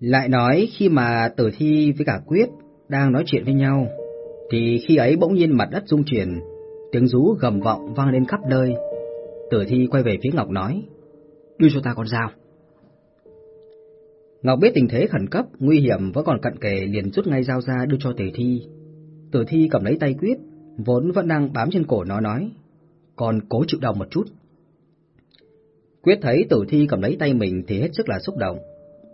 Lại nói khi mà tử thi với cả quyết đang nói chuyện với nhau, thì khi ấy bỗng nhiên mặt đất rung chuyển, tiếng rú gầm vọng vang lên khắp nơi. Tử thi quay về phía Ngọc nói, đưa cho ta con dao. Ngọc biết tình thế khẩn cấp, nguy hiểm vẫn còn cận kề liền rút ngay dao ra đưa cho tử thi. Tử thi cầm lấy tay quyết, vốn vẫn đang bám trên cổ nó nói, còn cố chịu đau một chút. Quyết thấy tử thi cầm lấy tay mình thì hết sức là xúc động,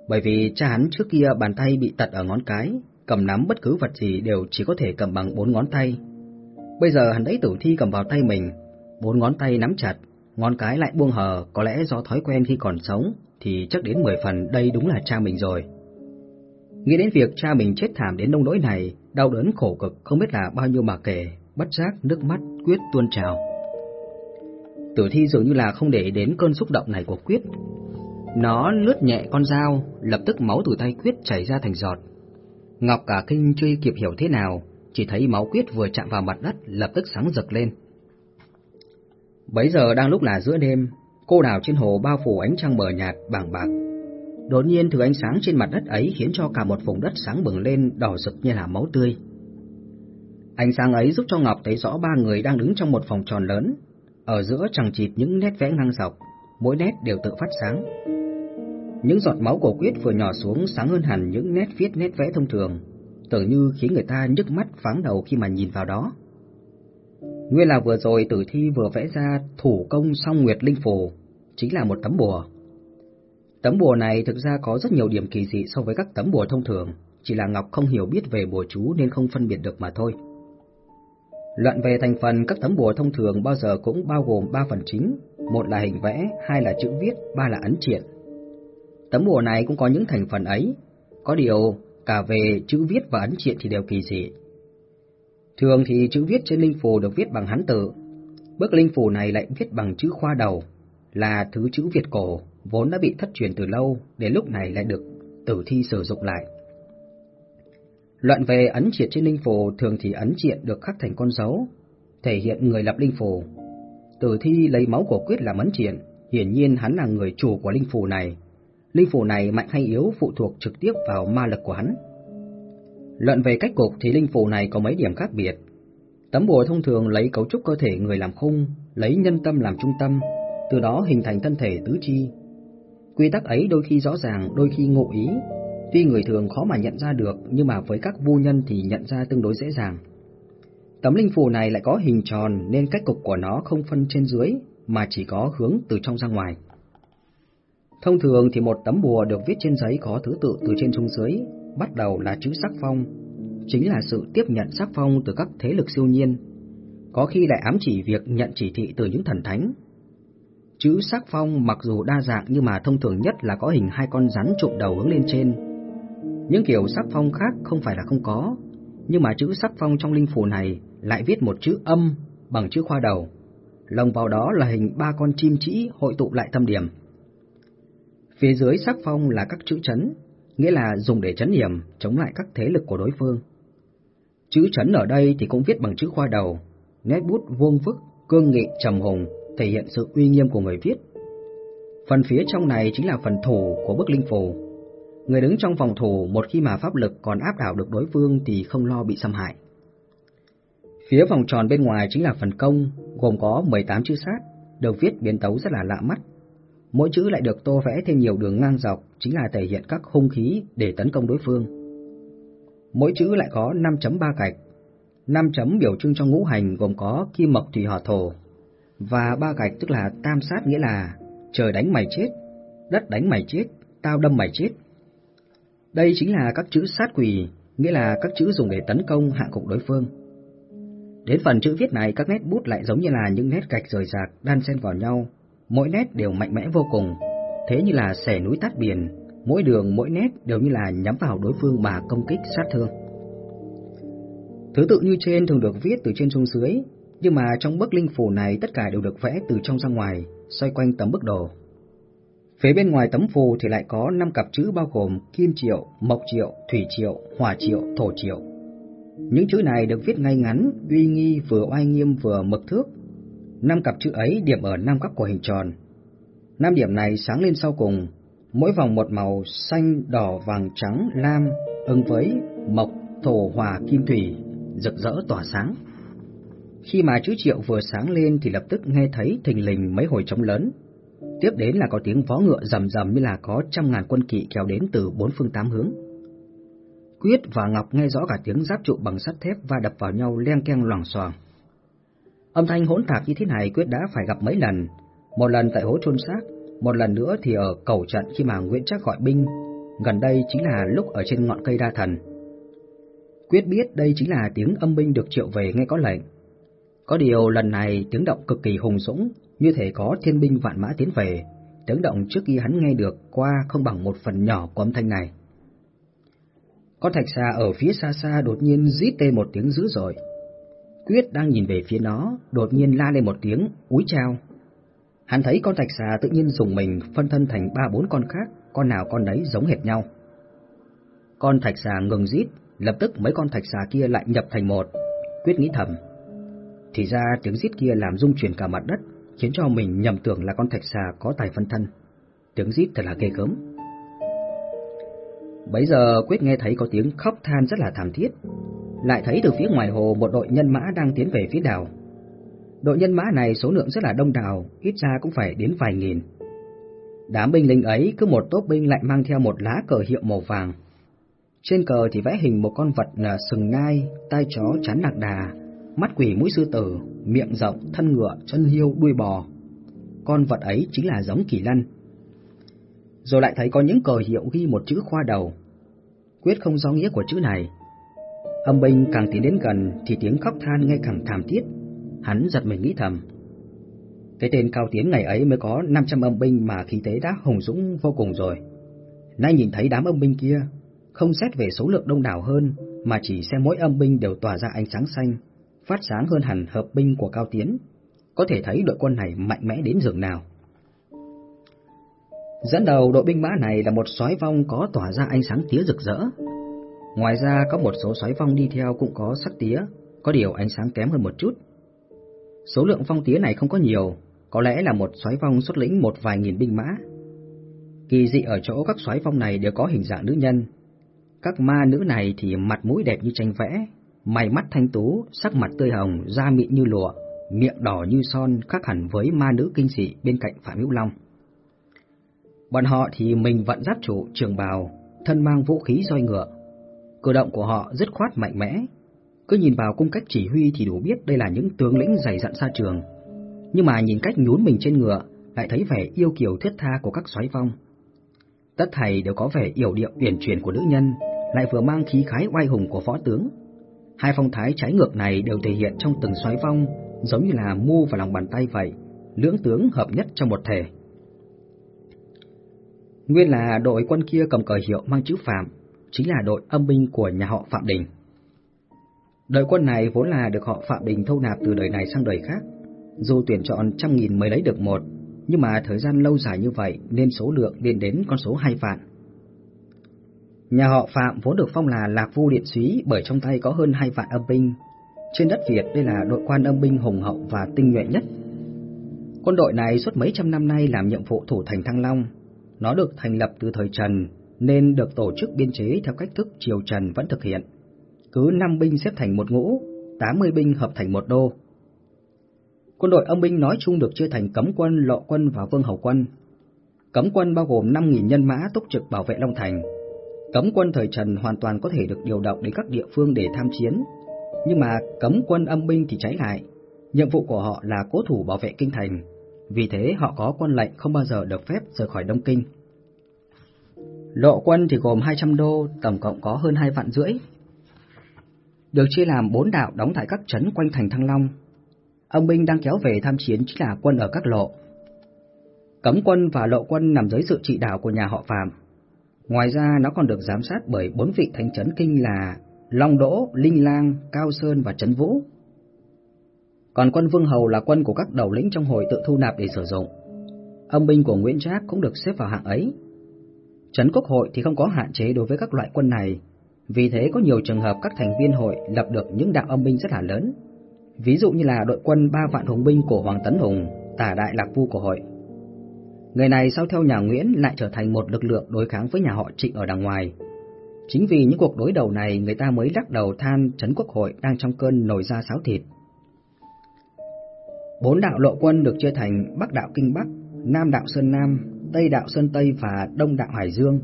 bởi vì cha hắn trước kia bàn tay bị tật ở ngón cái, cầm nắm bất cứ vật gì đều chỉ có thể cầm bằng bốn ngón tay. Bây giờ hắn ấy tử thi cầm vào tay mình, bốn ngón tay nắm chặt, ngón cái lại buông hờ, có lẽ do thói quen khi còn sống, thì chắc đến mười phần đây đúng là cha mình rồi. Nghĩ đến việc cha mình chết thảm đến nông nỗi này, đau đớn khổ cực không biết là bao nhiêu mà kể, bất giác nước mắt quyết tuôn trào. Tử thi dường như là không để đến cơn xúc động này của Quyết. Nó lướt nhẹ con dao, lập tức máu từ tay Quyết chảy ra thành giọt. Ngọc cả kinh chưa kịp hiểu thế nào, chỉ thấy máu Quyết vừa chạm vào mặt đất lập tức sáng rực lên. Bấy giờ đang lúc là giữa đêm, cô đảo trên hồ bao phủ ánh trăng mờ nhạt, bảng bạc. Đột nhiên thứ ánh sáng trên mặt đất ấy khiến cho cả một vùng đất sáng bừng lên đỏ rực như là máu tươi. Ánh sáng ấy giúp cho Ngọc thấy rõ ba người đang đứng trong một phòng tròn lớn, ở giữa chẳng chịt những nét vẽ ngang dọc, mỗi nét đều tự phát sáng. Những giọt máu của Quyết vừa nhỏ xuống sáng hơn hẳn những nét viết nét vẽ thông thường, tưởng như khiến người ta nhức mắt váng đầu khi mà nhìn vào đó. Nguyên là vừa rồi tử thi vừa vẽ ra thủ công song nguyệt linh phù, chính là một tấm bùa. Tấm bùa này thực ra có rất nhiều điểm kỳ dị so với các tấm bùa thông thường, chỉ là Ngọc không hiểu biết về bùa chú nên không phân biệt được mà thôi. Luận về thành phần các tấm bùa thông thường bao giờ cũng bao gồm ba phần chính, một là hình vẽ, hai là chữ viết, ba là ấn triện. Tấm bùa này cũng có những thành phần ấy, có điều cả về chữ viết và ấn triện thì đều kỳ dị. Thường thì chữ viết trên linh phù được viết bằng hán tự, bức linh phù này lại viết bằng chữ khoa đầu, là thứ chữ Việt cổ, vốn đã bị thất truyền từ lâu, đến lúc này lại được tử thi sử dụng lại. Luận về ấn triện trên linh phù thường thì ấn triện được khắc thành con dấu, thể hiện người lập linh phù. Tử thi lấy máu của quyết làm ấn triện, hiển nhiên hắn là người chủ của linh phù này. Linh phù này mạnh hay yếu phụ thuộc trực tiếp vào ma lực của hắn. Luận về cách cục thì linh phù này có mấy điểm khác biệt. Tấm bùa thông thường lấy cấu trúc cơ thể người làm khung, lấy nhân tâm làm trung tâm, từ đó hình thành thân thể tứ chi. Quy tắc ấy đôi khi rõ ràng, đôi khi ngụ ý, Tuy người thường khó mà nhận ra được, nhưng mà với các vu nhân thì nhận ra tương đối dễ dàng. Tấm linh phù này lại có hình tròn nên cách cục của nó không phân trên dưới, mà chỉ có hướng từ trong ra ngoài. Thông thường thì một tấm bùa được viết trên giấy có thứ tự từ trên xuống dưới, bắt đầu là chữ sắc phong, chính là sự tiếp nhận sắc phong từ các thế lực siêu nhiên, có khi lại ám chỉ việc nhận chỉ thị từ những thần thánh. Chữ sắc phong mặc dù đa dạng nhưng mà thông thường nhất là có hình hai con rắn trụm đầu hướng lên trên, những kiểu sắc phong khác không phải là không có, nhưng mà chữ sắc phong trong linh phù này lại viết một chữ âm bằng chữ khoa đầu. Lồng vào đó là hình ba con chim trĩ hội tụ lại tâm điểm. Phía dưới sắc phong là các chữ chấn, nghĩa là dùng để chấn hiểm, chống lại các thế lực của đối phương. Chữ chấn ở đây thì cũng viết bằng chữ khoa đầu, nét bút vuông vức, cương nghị trầm hùng, thể hiện sự uy nghiêm của người viết. Phần phía trong này chính là phần thủ của bức linh phù. Người đứng trong phòng thủ một khi mà pháp lực còn áp đảo được đối phương thì không lo bị xâm hại. Phía vòng tròn bên ngoài chính là phần công, gồm có 18 chữ sát, được viết biến tấu rất là lạ mắt. Mỗi chữ lại được tô vẽ thêm nhiều đường ngang dọc, chính là thể hiện các hung khí để tấn công đối phương. Mỗi chữ lại có 5 chấm ba gạch, 5 chấm biểu trưng cho ngũ hành gồm có kim mộc thủy hỏa thổ, và ba gạch tức là tam sát nghĩa là trời đánh mày chết, đất đánh mày chết, tao đâm mày chết. Đây chính là các chữ sát quỷ, nghĩa là các chữ dùng để tấn công hạ cục đối phương. Đến phần chữ viết này, các nét bút lại giống như là những nét gạch rời rạc đan xen vào nhau, mỗi nét đều mạnh mẽ vô cùng, thế như là xẻ núi tát biển, mỗi đường mỗi nét đều như là nhắm vào đối phương mà công kích sát thương. Thứ tự như trên thường được viết từ trên xuống dưới, nhưng mà trong bức linh phù này tất cả đều được vẽ từ trong ra ngoài, xoay quanh tấm bức đồ. Phía bên ngoài tấm phù thì lại có 5 cặp chữ bao gồm kim triệu, mộc triệu, thủy triệu, hỏa triệu, thổ triệu. Những chữ này được viết ngay ngắn, uy nghi vừa oai nghiêm vừa mực thước. Năm cặp chữ ấy điểm ở năm góc của hình tròn. Năm điểm này sáng lên sau cùng, mỗi vòng một màu xanh, đỏ, vàng, trắng, lam, ứng với mộc, thổ, hỏa, kim thủy, rực rỡ tỏa sáng. Khi mà chữ triệu vừa sáng lên thì lập tức nghe thấy thình lình mấy hồi trống lớn. Tiếp đến là có tiếng vó ngựa rầm rầm như là có trăm ngàn quân kỵ kéo đến từ bốn phương tám hướng. Quyết và Ngọc nghe rõ cả tiếng giáp trụ bằng sắt thép và đập vào nhau len keng loảng xoảng. Âm thanh hỗn tạp như thế này Quyết đã phải gặp mấy lần, một lần tại hố chôn xác, một lần nữa thì ở cầu trận khi mà Nguyễn Trác gọi binh, gần đây chính là lúc ở trên ngọn cây đa thần. Quyết biết đây chính là tiếng âm binh được triệu về nghe có lệnh. Có điều lần này tiếng động cực kỳ hùng dũng, như thể có thiên binh vạn mã tiến về, tiếng động trước khi hắn nghe được qua không bằng một phần nhỏ của âm thanh này. Con thạch xa ở phía xa xa đột nhiên rít tê một tiếng dữ dội. Quyết đang nhìn về phía nó, đột nhiên la lên một tiếng, úi trao. Hắn thấy con thạch xà tự nhiên dùng mình phân thân thành ba bốn con khác, con nào con đấy giống hệt nhau. Con thạch xà ngừng rít, lập tức mấy con thạch xà kia lại nhập thành một. Quyết nghĩ thầm. Thì ra tiếng rít kia làm rung chuyển cả mặt đất, khiến cho mình nhầm tưởng là con thạch xà có tài phân thân. Tiếng rít thật là ghê gớm. Bấy giờ Quyết nghe thấy có tiếng khóc than rất là thảm thiết, lại thấy từ phía ngoài hồ một đội nhân mã đang tiến về phía đảo. Đội nhân mã này số lượng rất là đông đảo, ít ra cũng phải đến vài nghìn. Đám binh lính ấy cứ một tốp binh lại mang theo một lá cờ hiệu màu vàng. Trên cờ thì vẽ hình một con vật là sừng ngai, tai chó chán lạc đà, mắt quỷ mũi sư tử, miệng rộng, thân ngựa, chân hiêu, đuôi bò. Con vật ấy chính là giống kỳ lân. Rồi lại thấy có những cờ hiệu ghi một chữ khoa đầu. Quyết không rõ nghĩa của chữ này. Âm binh càng tiến đến gần thì tiếng khóc than nghe càng thảm thiết. Hắn giật mình nghĩ thầm. Cái tên Cao Tiến ngày ấy mới có 500 âm binh mà khí tế đã hùng dũng vô cùng rồi. Nay nhìn thấy đám âm binh kia, không xét về số lượng đông đảo hơn, mà chỉ xem mỗi âm binh đều tỏa ra ánh sáng xanh, phát sáng hơn hẳn hợp binh của Cao Tiến. Có thể thấy đội quân này mạnh mẽ đến dường nào. Dẫn đầu đội binh mã này là một sói vong có tỏa ra ánh sáng tía rực rỡ. Ngoài ra có một số sói vong đi theo cũng có sắc tía, có điều ánh sáng kém hơn một chút. Số lượng phong tía này không có nhiều, có lẽ là một sói vong xuất lĩnh một vài nghìn binh mã. Kỳ dị ở chỗ các sói vong này đều có hình dạng nữ nhân. Các ma nữ này thì mặt mũi đẹp như tranh vẽ, mày mắt thanh tú, sắc mặt tươi hồng, da mịn như lụa, miệng đỏ như son khác hẳn với ma nữ kinh dị bên cạnh Phạm Hữu Long. Bọn họ thì mình vận giáp trụ trường bào, thân mang vũ khí roi ngựa. Cử động của họ rất khoát mạnh mẽ. Cứ nhìn vào cung cách chỉ huy thì đủ biết đây là những tướng lĩnh dày dặn xa trường. Nhưng mà nhìn cách nhún mình trên ngựa, lại thấy vẻ yêu kiều thiết tha của các soái vong. Tất thầy đều có vẻ yểu điệu uyển chuyển của nữ nhân, lại vừa mang khí khái oai hùng của võ tướng. Hai phong thái trái ngược này đều thể hiện trong từng soái vong, giống như là mu và lòng bàn tay vậy, lưỡng tướng hợp nhất trong một thể. Nguyên là đội quân kia cầm cờ hiệu mang chữ Phạm, chính là đội âm binh của nhà họ Phạm Đình. Đội quân này vốn là được họ Phạm Đình thâu nạp từ đời này sang đời khác, dù tuyển chọn trăm nghìn mới lấy được một, nhưng mà thời gian lâu dài như vậy nên số lượng lên đến con số hai vạn. Nhà họ Phạm vốn được phong là Lạc Vu Điện Súy bởi trong tay có hơn hai vạn âm binh. Trên đất Việt đây là đội quan âm binh hùng hậu và tinh nhuệ nhất. Quân đội này suốt mấy trăm năm nay làm nhiệm vụ thủ thành Thăng Long, nó được thành lập từ thời Trần nên được tổ chức biên chế theo cách thức triều Trần vẫn thực hiện. Cứ 5 binh xếp thành một ngũ, 80 binh hợp thành một đô. Quân đội âm binh nói chung được chia thành cấm quân, lộ quân và vương hầu quân. Cấm quân bao gồm 5.000 nhân mã túc trực bảo vệ Long Thành. Cấm quân thời Trần hoàn toàn có thể được điều động đến các địa phương để tham chiến, nhưng mà cấm quân âm binh thì trái lại. Nhiệm vụ của họ là cố thủ bảo vệ kinh thành, vì thế họ có quân lệnh không bao giờ được phép rời khỏi Đông Kinh. Lộ quân thì gồm 200 đô, tổng cộng có hơn 2 vạn rưỡi. Được chia làm bốn đạo đóng tại các trấn quanh thành Thăng Long. Ông binh đang kéo về tham chiến chính là quân ở các lộ. Cấm quân và lộ quân nằm dưới sự trị đạo của nhà họ Phạm. Ngoài ra nó còn được giám sát bởi bốn vị thánh trấn kinh là Long Đỗ, Linh Lang, Cao Sơn và Trấn Vũ. Còn quân Vương Hầu là quân của các đầu lĩnh trong hội tự thu nạp để sử dụng. Ông binh của Nguyễn Trác cũng được xếp vào hạng ấy. Trấn Quốc hội thì không có hạn chế đối với các loại quân này, vì thế có nhiều trường hợp các thành viên hội lập được những đạo âm binh rất là lớn. Ví dụ như là đội quân ba vạn hùng binh của Hoàng Tấn Hùng, tả đại lạc vu của hội. Người này sau theo nhà Nguyễn lại trở thành một lực lượng đối kháng với nhà họ Trịnh ở đằng ngoài. Chính vì những cuộc đối đầu này người ta mới lắc đầu than Trấn Quốc hội đang trong cơn nổi ra sáo thịt. Bốn đạo lộ quân được chia thành Bắc đạo Kinh Bắc, Nam đạo Sơn Nam, Tây đạo Sơn Tây và Đông đạo Hải Dương.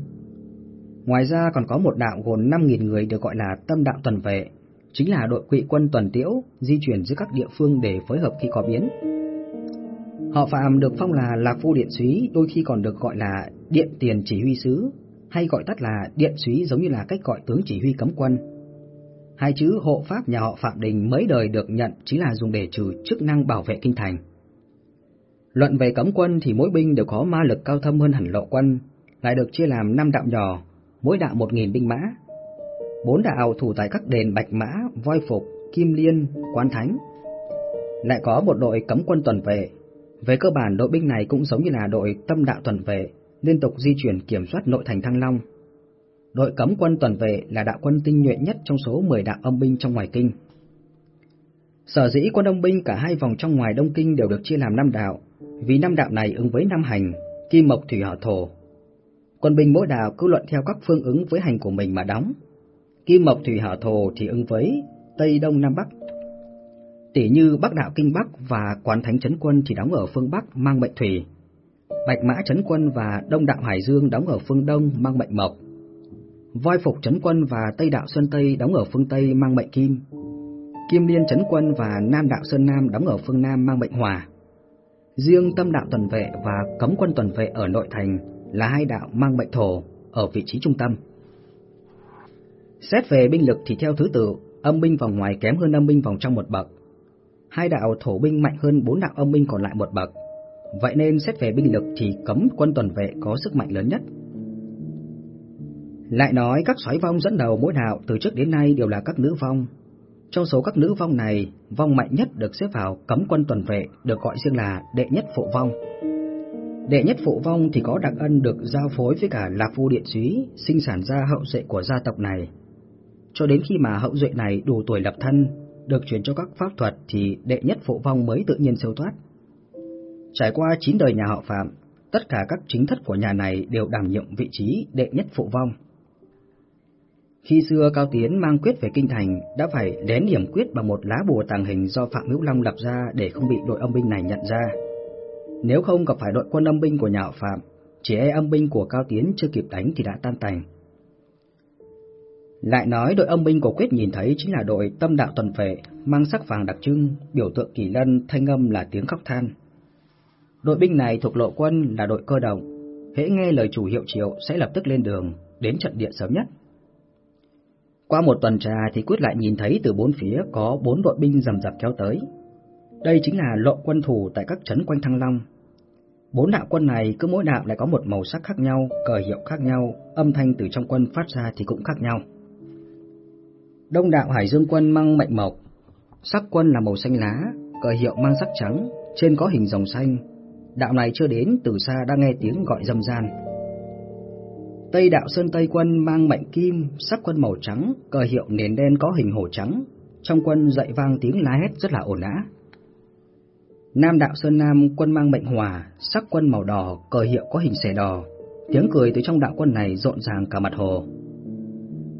Ngoài ra còn có một đạo gồm 5.000 người được gọi là Tâm đạo tuần vệ, chính là đội quỵ quân tuần tiễu di chuyển giữa các địa phương để phối hợp khi có biến. Họ Phạm được phong là Lạc Phu Điện Súy, đôi khi còn được gọi là Điện Tiền Chỉ huy sứ, hay gọi tắt là Điện Súy giống như là cách gọi tướng chỉ huy cấm quân. Hai chữ hộ pháp nhà họ Phạm Đình mấy đời được nhận chính là dùng để trừ chức năng bảo vệ kinh thành. Luận về cấm quân thì mỗi binh đều có ma lực cao thâm hơn hẳn lộ quân, lại được chia làm năm đạo nhỏ, mỗi đạo một nghìn binh mã. Bốn đạo thủ tại các đền Bạch Mã, Voi Phục, Kim Liên, Quán Thánh. Lại có một đội cấm quân tuần vệ. Về cơ bản đội binh này cũng giống như là đội tâm đạo tuần vệ, liên tục di chuyển kiểm soát nội thành Thăng Long. Đội cấm quân tuần vệ là đạo quân tinh nhuệ nhất trong số 10 đạo âm binh trong ngoài kinh. Sở dĩ quân đông binh cả hai vòng trong ngoài Đông Kinh đều được chia làm năm đạo, vì năm đạo này ứng với năm hành, kim mộc thủy hỏa thổ. Quân binh mỗi đạo cứ luận theo các phương ứng với hành của mình mà đóng. Kim mộc thủy hỏa thổ thì ứng với Tây Đông Nam Bắc. Tỷ như Bắc đạo Kinh Bắc và Quán Thánh Trấn Quân thì đóng ở phương Bắc mang mệnh thủy. Bạch Mã Trấn Quân và Đông đạo Hải Dương đóng ở phương Đông mang mệnh mộc. Voi Phục Trấn Quân và Tây đạo Sơn Tây đóng ở phương Tây mang mệnh kim. Kim Liên Trấn Quân và Nam đạo Sơn Nam đóng ở phương Nam mang mệnh hòa. Riêng tâm đạo tuần vệ và cấm quân tuần vệ ở nội thành là hai đạo mang mệnh thổ ở vị trí trung tâm. Xét về binh lực thì theo thứ tự, âm binh vòng ngoài kém hơn âm binh vòng trong một bậc. Hai đạo thổ binh mạnh hơn bốn đạo âm binh còn lại một bậc. Vậy nên xét về binh lực thì cấm quân tuần vệ có sức mạnh lớn nhất. Lại nói các soái vong dẫn đầu mỗi đạo từ trước đến nay đều là các nữ vong. Trong số các nữ vong này, vong mạnh nhất được xếp vào cấm quân tuần vệ được gọi riêng là đệ nhất phụ vong. Đệ nhất phụ vong thì có đặc ân được giao phối với cả Lạc Phu Điện Súy, sinh sản ra hậu duệ của gia tộc này. Cho đến khi mà hậu duệ này đủ tuổi lập thân, được chuyển cho các pháp thuật thì đệ nhất phụ vong mới tự nhiên siêu thoát. Trải qua 9 đời nhà họ Phạm, tất cả các chính thất của nhà này đều đảm nhiệm vị trí đệ nhất phụ vong. Khi xưa Cao Tiến mang quyết về kinh thành đã phải đén điểm quyết bằng một lá bùa tàng hình do Phạm Hữu Long lập ra để không bị đội âm binh này nhận ra. Nếu không gặp phải đội quân âm binh của nhà họ Phạm, chỉ e âm binh của Cao Tiến chưa kịp đánh thì đã tan tành. Lại nói đội âm binh của Quyết nhìn thấy chính là đội tâm đạo tuần phệ, mang sắc vàng đặc trưng, biểu tượng kỳ lân, thanh âm là tiếng khóc than. Đội binh này thuộc lộ quân là đội cơ động, hễ nghe lời chủ hiệu triệu sẽ lập tức lên đường, đến trận địa sớm nhất. Qua một tuần trà thì Quyết lại nhìn thấy từ bốn phía có bốn đội binh rầm rập kéo tới. Đây chính là lộ quân thủ tại các trấn quanh Thăng Long. Bốn đạo quân này cứ mỗi đạo lại có một màu sắc khác nhau, cờ hiệu khác nhau, âm thanh từ trong quân phát ra thì cũng khác nhau. Đông đạo Hải Dương quân mang mệnh mộc, sắc quân là màu xanh lá, cờ hiệu mang sắc trắng, trên có hình rồng xanh. Đạo này chưa đến, từ xa đã nghe tiếng gọi dâm gian. Tây đạo Sơn Tây quân mang mệnh kim, sắc quân màu trắng, cờ hiệu nền đen có hình hổ trắng. Trong quân dậy vang tiếng lá hét rất là ồn ào. Nam đạo Sơn Nam quân mang mệnh hòa, sắc quân màu đỏ, cờ hiệu có hình xẻ đỏ. Tiếng cười từ trong đạo quân này rộn ràng cả mặt hồ.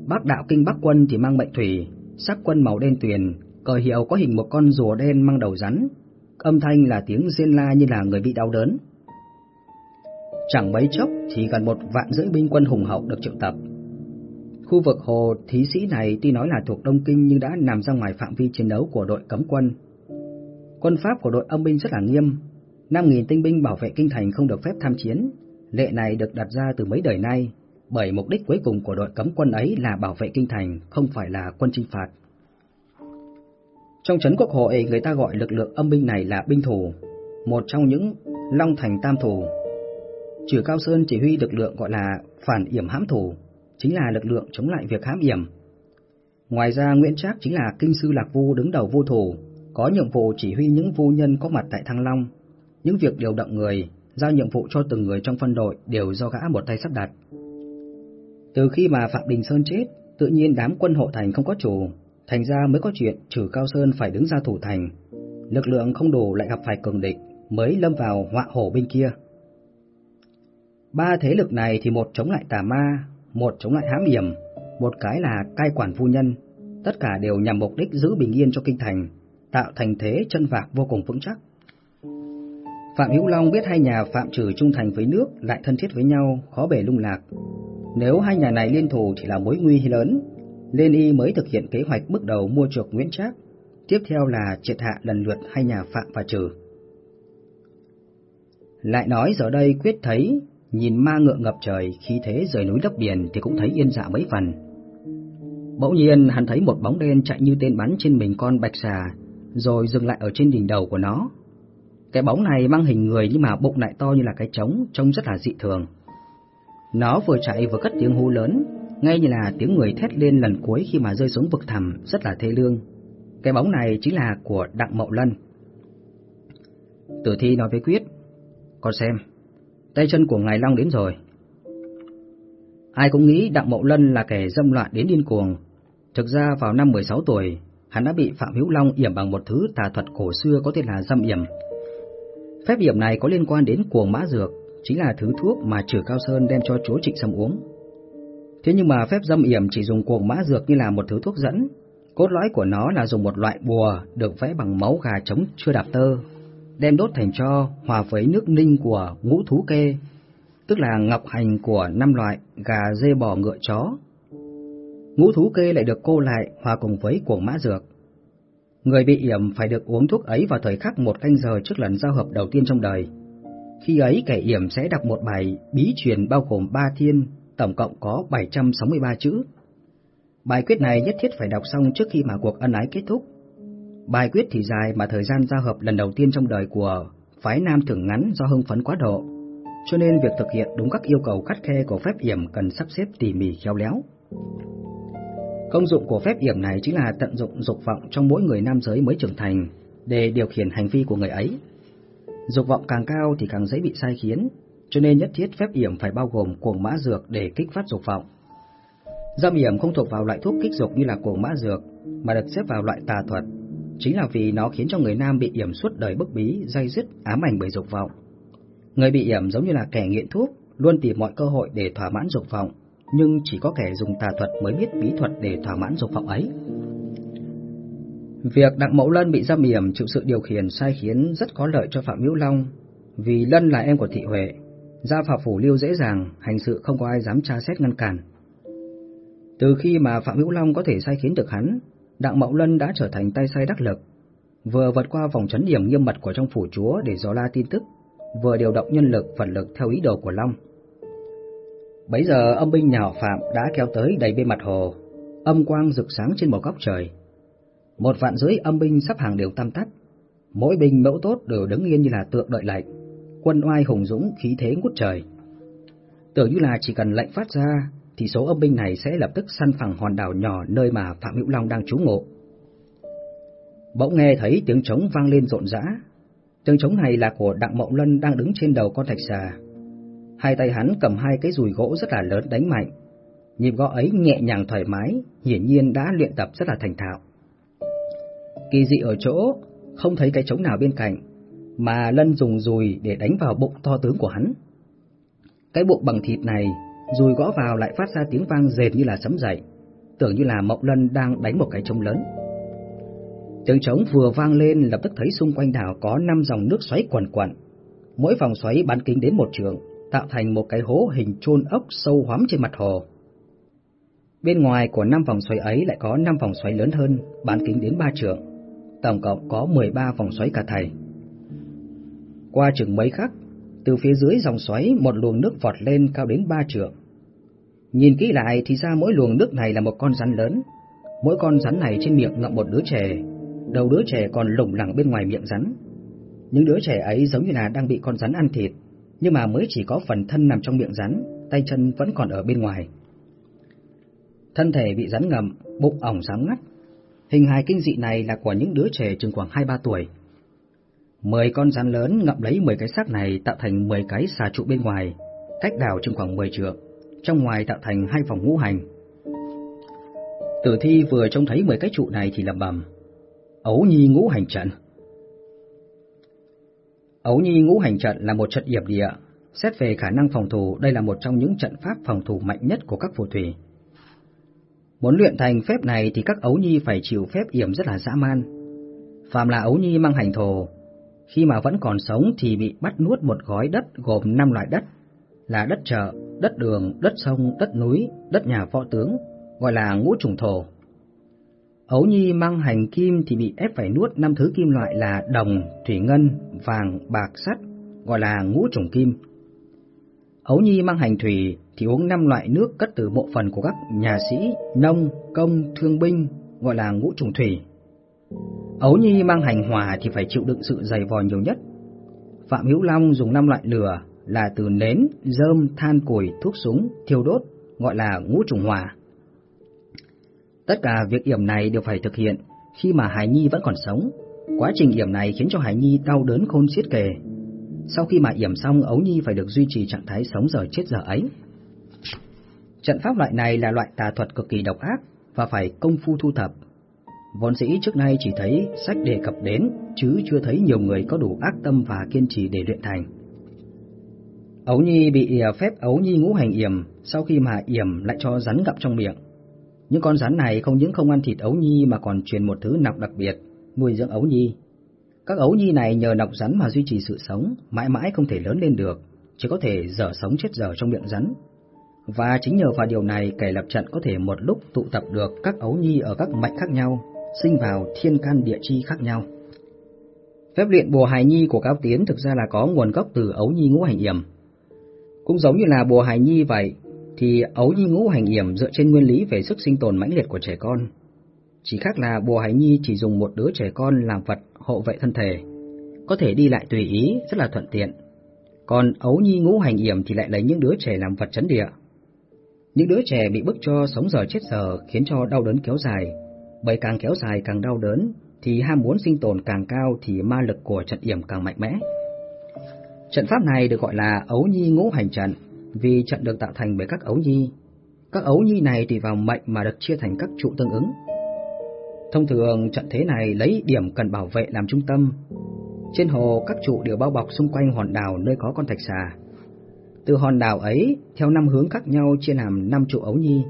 Bắc đạo kinh Bắc quân thì mang mệnh thủy, sắc quân màu đen tuyền, cờ hiệu có hình một con rùa đen mang đầu rắn. Âm thanh là tiếng rên la như là người bị đau đớn. Chẳng mấy chốc thì gần một vạn rưỡi binh quân hùng hậu được triệu tập. Khu vực hồ thí sĩ này tuy nói là thuộc Đông Kinh nhưng đã nằm ra ngoài phạm vi chiến đấu của đội cấm quân. Quân pháp của đội âm binh rất là nghiêm, 5.000 tinh binh bảo vệ kinh thành không được phép tham chiến. Lệ này được đặt ra từ mấy đời nay, bởi mục đích cuối cùng của đội cấm quân ấy là bảo vệ kinh thành, không phải là quân chinh phạt. Trong trấn quốc hội, người ta gọi lực lượng âm binh này là binh thủ, một trong những long thành tam thủ Trừ Cao Sơn chỉ huy lực lượng gọi là phản yểm hãm thủ, chính là lực lượng chống lại việc hãm yểm. Ngoài ra Nguyễn Trác chính là kinh sư Lạc Vu đứng đầu vô thủ, có nhiệm vụ chỉ huy những vô nhân có mặt tại Thăng Long. Những việc điều động người, giao nhiệm vụ cho từng người trong phân đội đều do gã một tay sắp đặt. Từ khi mà Phạm Đình Sơn chết, tự nhiên đám quân hộ thành không có chủ, thành ra mới có chuyện trừ Cao Sơn phải đứng ra thủ thành. Lực lượng không đủ lại gặp phải cường địch, mới lâm vào họa hổ bên kia. Ba thế lực này thì một chống lại tà ma, một chống lại hãm hiểm, một cái là cai quản phu nhân, tất cả đều nhằm mục đích giữ bình yên cho kinh thành, tạo thành thế chân vạc vô cùng vững chắc. Phạm Hữu Long biết hai nhà Phạm Trừ trung thành với nước lại thân thiết với nhau, khó bề lung lạc. Nếu hai nhà này liên thủ thì là mối nguy lớn, Lên Y mới thực hiện kế hoạch bước đầu mua chuộc Nguyễn Trác, tiếp theo là triệt hạ lần lượt hai nhà Phạm và Trừ. Lại nói giờ đây quyết thấy, nhìn ma ngựa ngập trời, khí thế rời núi đắp biển thì cũng thấy yên dạ mấy phần. Bỗng nhiên hắn thấy một bóng đen chạy như tên bắn trên mình con bạch xà, rồi dừng lại ở trên đỉnh đầu của nó. Cái bóng này mang hình người nhưng mà bụng lại to như là cái trống, trông rất là dị thường. Nó vừa chạy vừa cất tiếng hú lớn, ngay như là tiếng người thét lên lần cuối khi mà rơi xuống vực thẳm, rất là thê lương. Cái bóng này chính là của Đặng Mậu Lân. Tử thi nói với Quyết, con xem, tay chân của Ngài Long đến rồi. Ai cũng nghĩ Đặng Mậu Lân là kẻ dâm loạn đến điên cuồng. Thực ra vào năm 16 tuổi, hắn đã bị Phạm Hữu Long yểm bằng một thứ tà thuật cổ xưa có tên là dâm yểm. Phép yểm này có liên quan đến cuồng mã dược, chính là thứ thuốc mà Trử Cao Sơn đem cho chúa Trịnh Sâm uống. Thế nhưng mà phép dâm yểm chỉ dùng cuồng mã dược như là một thứ thuốc dẫn, cốt lõi của nó là dùng một loại bùa được vẽ bằng máu gà trống chưa đạp tơ, đem đốt thành cho hòa với nước ninh của ngũ thú kê, tức là ngọc hành của năm loại gà, dê, bò, ngựa, chó. Ngũ thú kê lại được cô lại hòa cùng với cuồng mã dược. Người bị yểm phải được uống thuốc ấy vào thời khắc một canh giờ trước lần giao hợp đầu tiên trong đời. Khi ấy kẻ yểm sẽ đọc một bài bí truyền bao gồm ba thiên, tổng cộng có 763 chữ. Bài quyết này nhất thiết phải đọc xong trước khi mà cuộc ân ái kết thúc. Bài quyết thì dài mà thời gian giao hợp lần đầu tiên trong đời của phái nam thường ngắn do hưng phấn quá độ, cho nên việc thực hiện đúng các yêu cầu khắt khe của phép yểm cần sắp xếp tỉ mỉ khéo léo. Công dụng của phép yểm này chính là tận dụng dục vọng trong mỗi người nam giới mới trưởng thành để điều khiển hành vi của người ấy. Dục vọng càng cao thì càng dễ bị sai khiến, cho nên nhất thiết phép yểm phải bao gồm cuồng mã dược để kích phát dục vọng. Dâm yểm không thuộc vào loại thuốc kích dục như là cuồng mã dược, mà được xếp vào loại tà thuật, chính là vì nó khiến cho người nam bị yểm suốt đời bức bí, dây dứt, ám ảnh bởi dục vọng. Người bị yểm giống như là kẻ nghiện thuốc, luôn tìm mọi cơ hội để thỏa mãn dục vọng, nhưng chỉ có kẻ dùng tà thuật mới biết bí thuật để thỏa mãn dục vọng ấy. Việc Đặng Mẫu Lân bị giam yểm chịu sự điều khiển sai khiến rất có lợi cho Phạm Hữu Long, vì Lân là em của Thị Huệ, ra Phạm Phủ Liêu dễ dàng, hành sự không có ai dám tra xét ngăn cản. Từ khi mà Phạm Hữu Long có thể sai khiến được hắn, Đặng Mậu Lân đã trở thành tay sai đắc lực, vừa vượt qua vòng chấn điểm nghiêm mật của trong phủ chúa để dò la tin tức, vừa điều động nhân lực vật lực theo ý đồ của Long. Bấy giờ âm binh nhà họ Phạm đã kéo tới đầy bên mặt hồ, âm quang rực sáng trên một góc trời. Một vạn dưới âm binh sắp hàng đều tam tắt, mỗi binh mẫu tốt đều đứng yên như là tượng đợi lệnh, quân oai hùng dũng khí thế ngút trời. Tưởng như là chỉ cần lệnh phát ra thì số âm binh này sẽ lập tức săn phẳng hòn đảo nhỏ nơi mà Phạm Hữu Long đang trú ngụ. Bỗng nghe thấy tiếng trống vang lên rộn rã. Tiếng trống này là của Đặng Mộng Lân đang đứng trên đầu con thạch xà. Hai tay hắn cầm hai cái dùi gỗ rất là lớn đánh mạnh. Nhịp gõ ấy nhẹ nhàng thoải mái, hiển nhiên đã luyện tập rất là thành thạo. Kỳ dị ở chỗ, không thấy cái trống nào bên cạnh, mà Lân dùng dùi để đánh vào bụng to tướng của hắn. Cái bụng bằng thịt này rồi gõ vào lại phát ra tiếng vang rền như là sấm dậy, tưởng như là Mộng Lân đang đánh một cái trống lớn. Tiếng trống vừa vang lên lập tức thấy xung quanh đảo có năm dòng nước xoáy quần quần, mỗi vòng xoáy bán kính đến một trường, tạo thành một cái hố hình chôn ốc sâu hoắm trên mặt hồ. Bên ngoài của năm vòng xoáy ấy lại có năm vòng xoáy lớn hơn, bán kính đến ba trường, tổng cộng có 13 vòng xoáy cả thầy. Qua chừng mấy khắc, từ phía dưới dòng xoáy một luồng nước vọt lên cao đến ba trượng. Nhìn kỹ lại thì ra mỗi luồng nước này là một con rắn lớn. Mỗi con rắn này trên miệng ngậm một đứa trẻ, đầu đứa trẻ còn lủng lẳng bên ngoài miệng rắn. Những đứa trẻ ấy giống như là đang bị con rắn ăn thịt, nhưng mà mới chỉ có phần thân nằm trong miệng rắn, tay chân vẫn còn ở bên ngoài. Thân thể bị rắn ngậm, bụng ỏng sáng ngắt. Hình hài kinh dị này là của những đứa trẻ chừng khoảng 2-3 tuổi. Mười con rắn lớn ngậm lấy 10 cái xác này tạo thành 10 cái xà trụ bên ngoài, cách đảo chừng khoảng 10 trượng trong ngoài tạo thành hai phòng ngũ hành. Tử thi vừa trông thấy mười cái trụ này thì lẩm bẩm, ấu nhi ngũ hành trận. Ấu nhi ngũ hành trận là một trận hiệp địa, Xét về khả năng phòng thủ, đây là một trong những trận pháp phòng thủ mạnh nhất của các phù thủy. Muốn luyện thành phép này thì các ấu nhi phải chịu phép yểm rất là dã man. Phạm là ấu nhi mang hành thổ, khi mà vẫn còn sống thì bị bắt nuốt một gói đất gồm 5 loại đất, là đất chợ, đất đường, đất sông, đất núi, đất nhà võ tướng, gọi là ngũ trùng thổ. Ấu Nhi mang hành kim thì bị ép phải nuốt năm thứ kim loại là đồng, thủy ngân, vàng, bạc, sắt, gọi là ngũ trùng kim. Ấu Nhi mang hành thủy thì uống năm loại nước cất từ bộ phận của các nhà sĩ, nông, công, thương binh, gọi là ngũ trùng thủy. Ấu Nhi mang hành hòa thì phải chịu đựng sự dày vò nhiều nhất. Phạm Hữu Long dùng năm loại lửa là từ nến, rơm, than củi, thuốc súng, thiêu đốt, gọi là ngũ trùng hòa. Tất cả việc yểm này đều phải thực hiện khi mà Hải Nhi vẫn còn sống. Quá trình yểm này khiến cho Hải Nhi đau đớn khôn xiết kề. Sau khi mà yểm xong, Ấu Nhi phải được duy trì trạng thái sống giờ chết giờ ấy. Trận pháp loại này là loại tà thuật cực kỳ độc ác và phải công phu thu thập. Vốn sĩ trước nay chỉ thấy sách đề cập đến, chứ chưa thấy nhiều người có đủ ác tâm và kiên trì để luyện thành. Ấu Nhi bị à, phép Ấu Nhi ngũ hành yểm, sau khi mà yểm lại cho rắn gặp trong miệng. Những con rắn này không những không ăn thịt ấu nhi mà còn truyền một thứ nọc đặc biệt, nuôi dưỡng ấu nhi. Các ấu nhi này nhờ nọc rắn mà duy trì sự sống, mãi mãi không thể lớn lên được, chỉ có thể dở sống chết dở trong miệng rắn. Và chính nhờ vào điều này, kẻ lập trận có thể một lúc tụ tập được các ấu nhi ở các mạch khác nhau, sinh vào thiên can địa chi khác nhau. Phép luyện bùa hài nhi của Cao Tiến thực ra là có nguồn gốc từ ấu nhi ngũ hành yểm. Cũng giống như là bùa hài nhi vậy, thì ấu nhi ngũ hành yểm dựa trên nguyên lý về sức sinh tồn mãnh liệt của trẻ con. Chỉ khác là bùa hài nhi chỉ dùng một đứa trẻ con làm vật hộ vệ thân thể, có thể đi lại tùy ý, rất là thuận tiện. Còn ấu nhi ngũ hành yểm thì lại lấy những đứa trẻ làm vật chấn địa. Những đứa trẻ bị bức cho sống giờ chết giờ khiến cho đau đớn kéo dài, bởi càng kéo dài càng đau đớn thì ham muốn sinh tồn càng cao thì ma lực của trận yểm càng mạnh mẽ. Trận pháp này được gọi là ấu nhi ngũ hành trận vì trận được tạo thành bởi các ấu nhi. Các ấu nhi này tùy vào mệnh mà được chia thành các trụ tương ứng. Thông thường trận thế này lấy điểm cần bảo vệ làm trung tâm. Trên hồ các trụ đều bao bọc xung quanh hòn đảo nơi có con thạch xà. Từ hòn đảo ấy, theo năm hướng khác nhau chia làm năm trụ ấu nhi.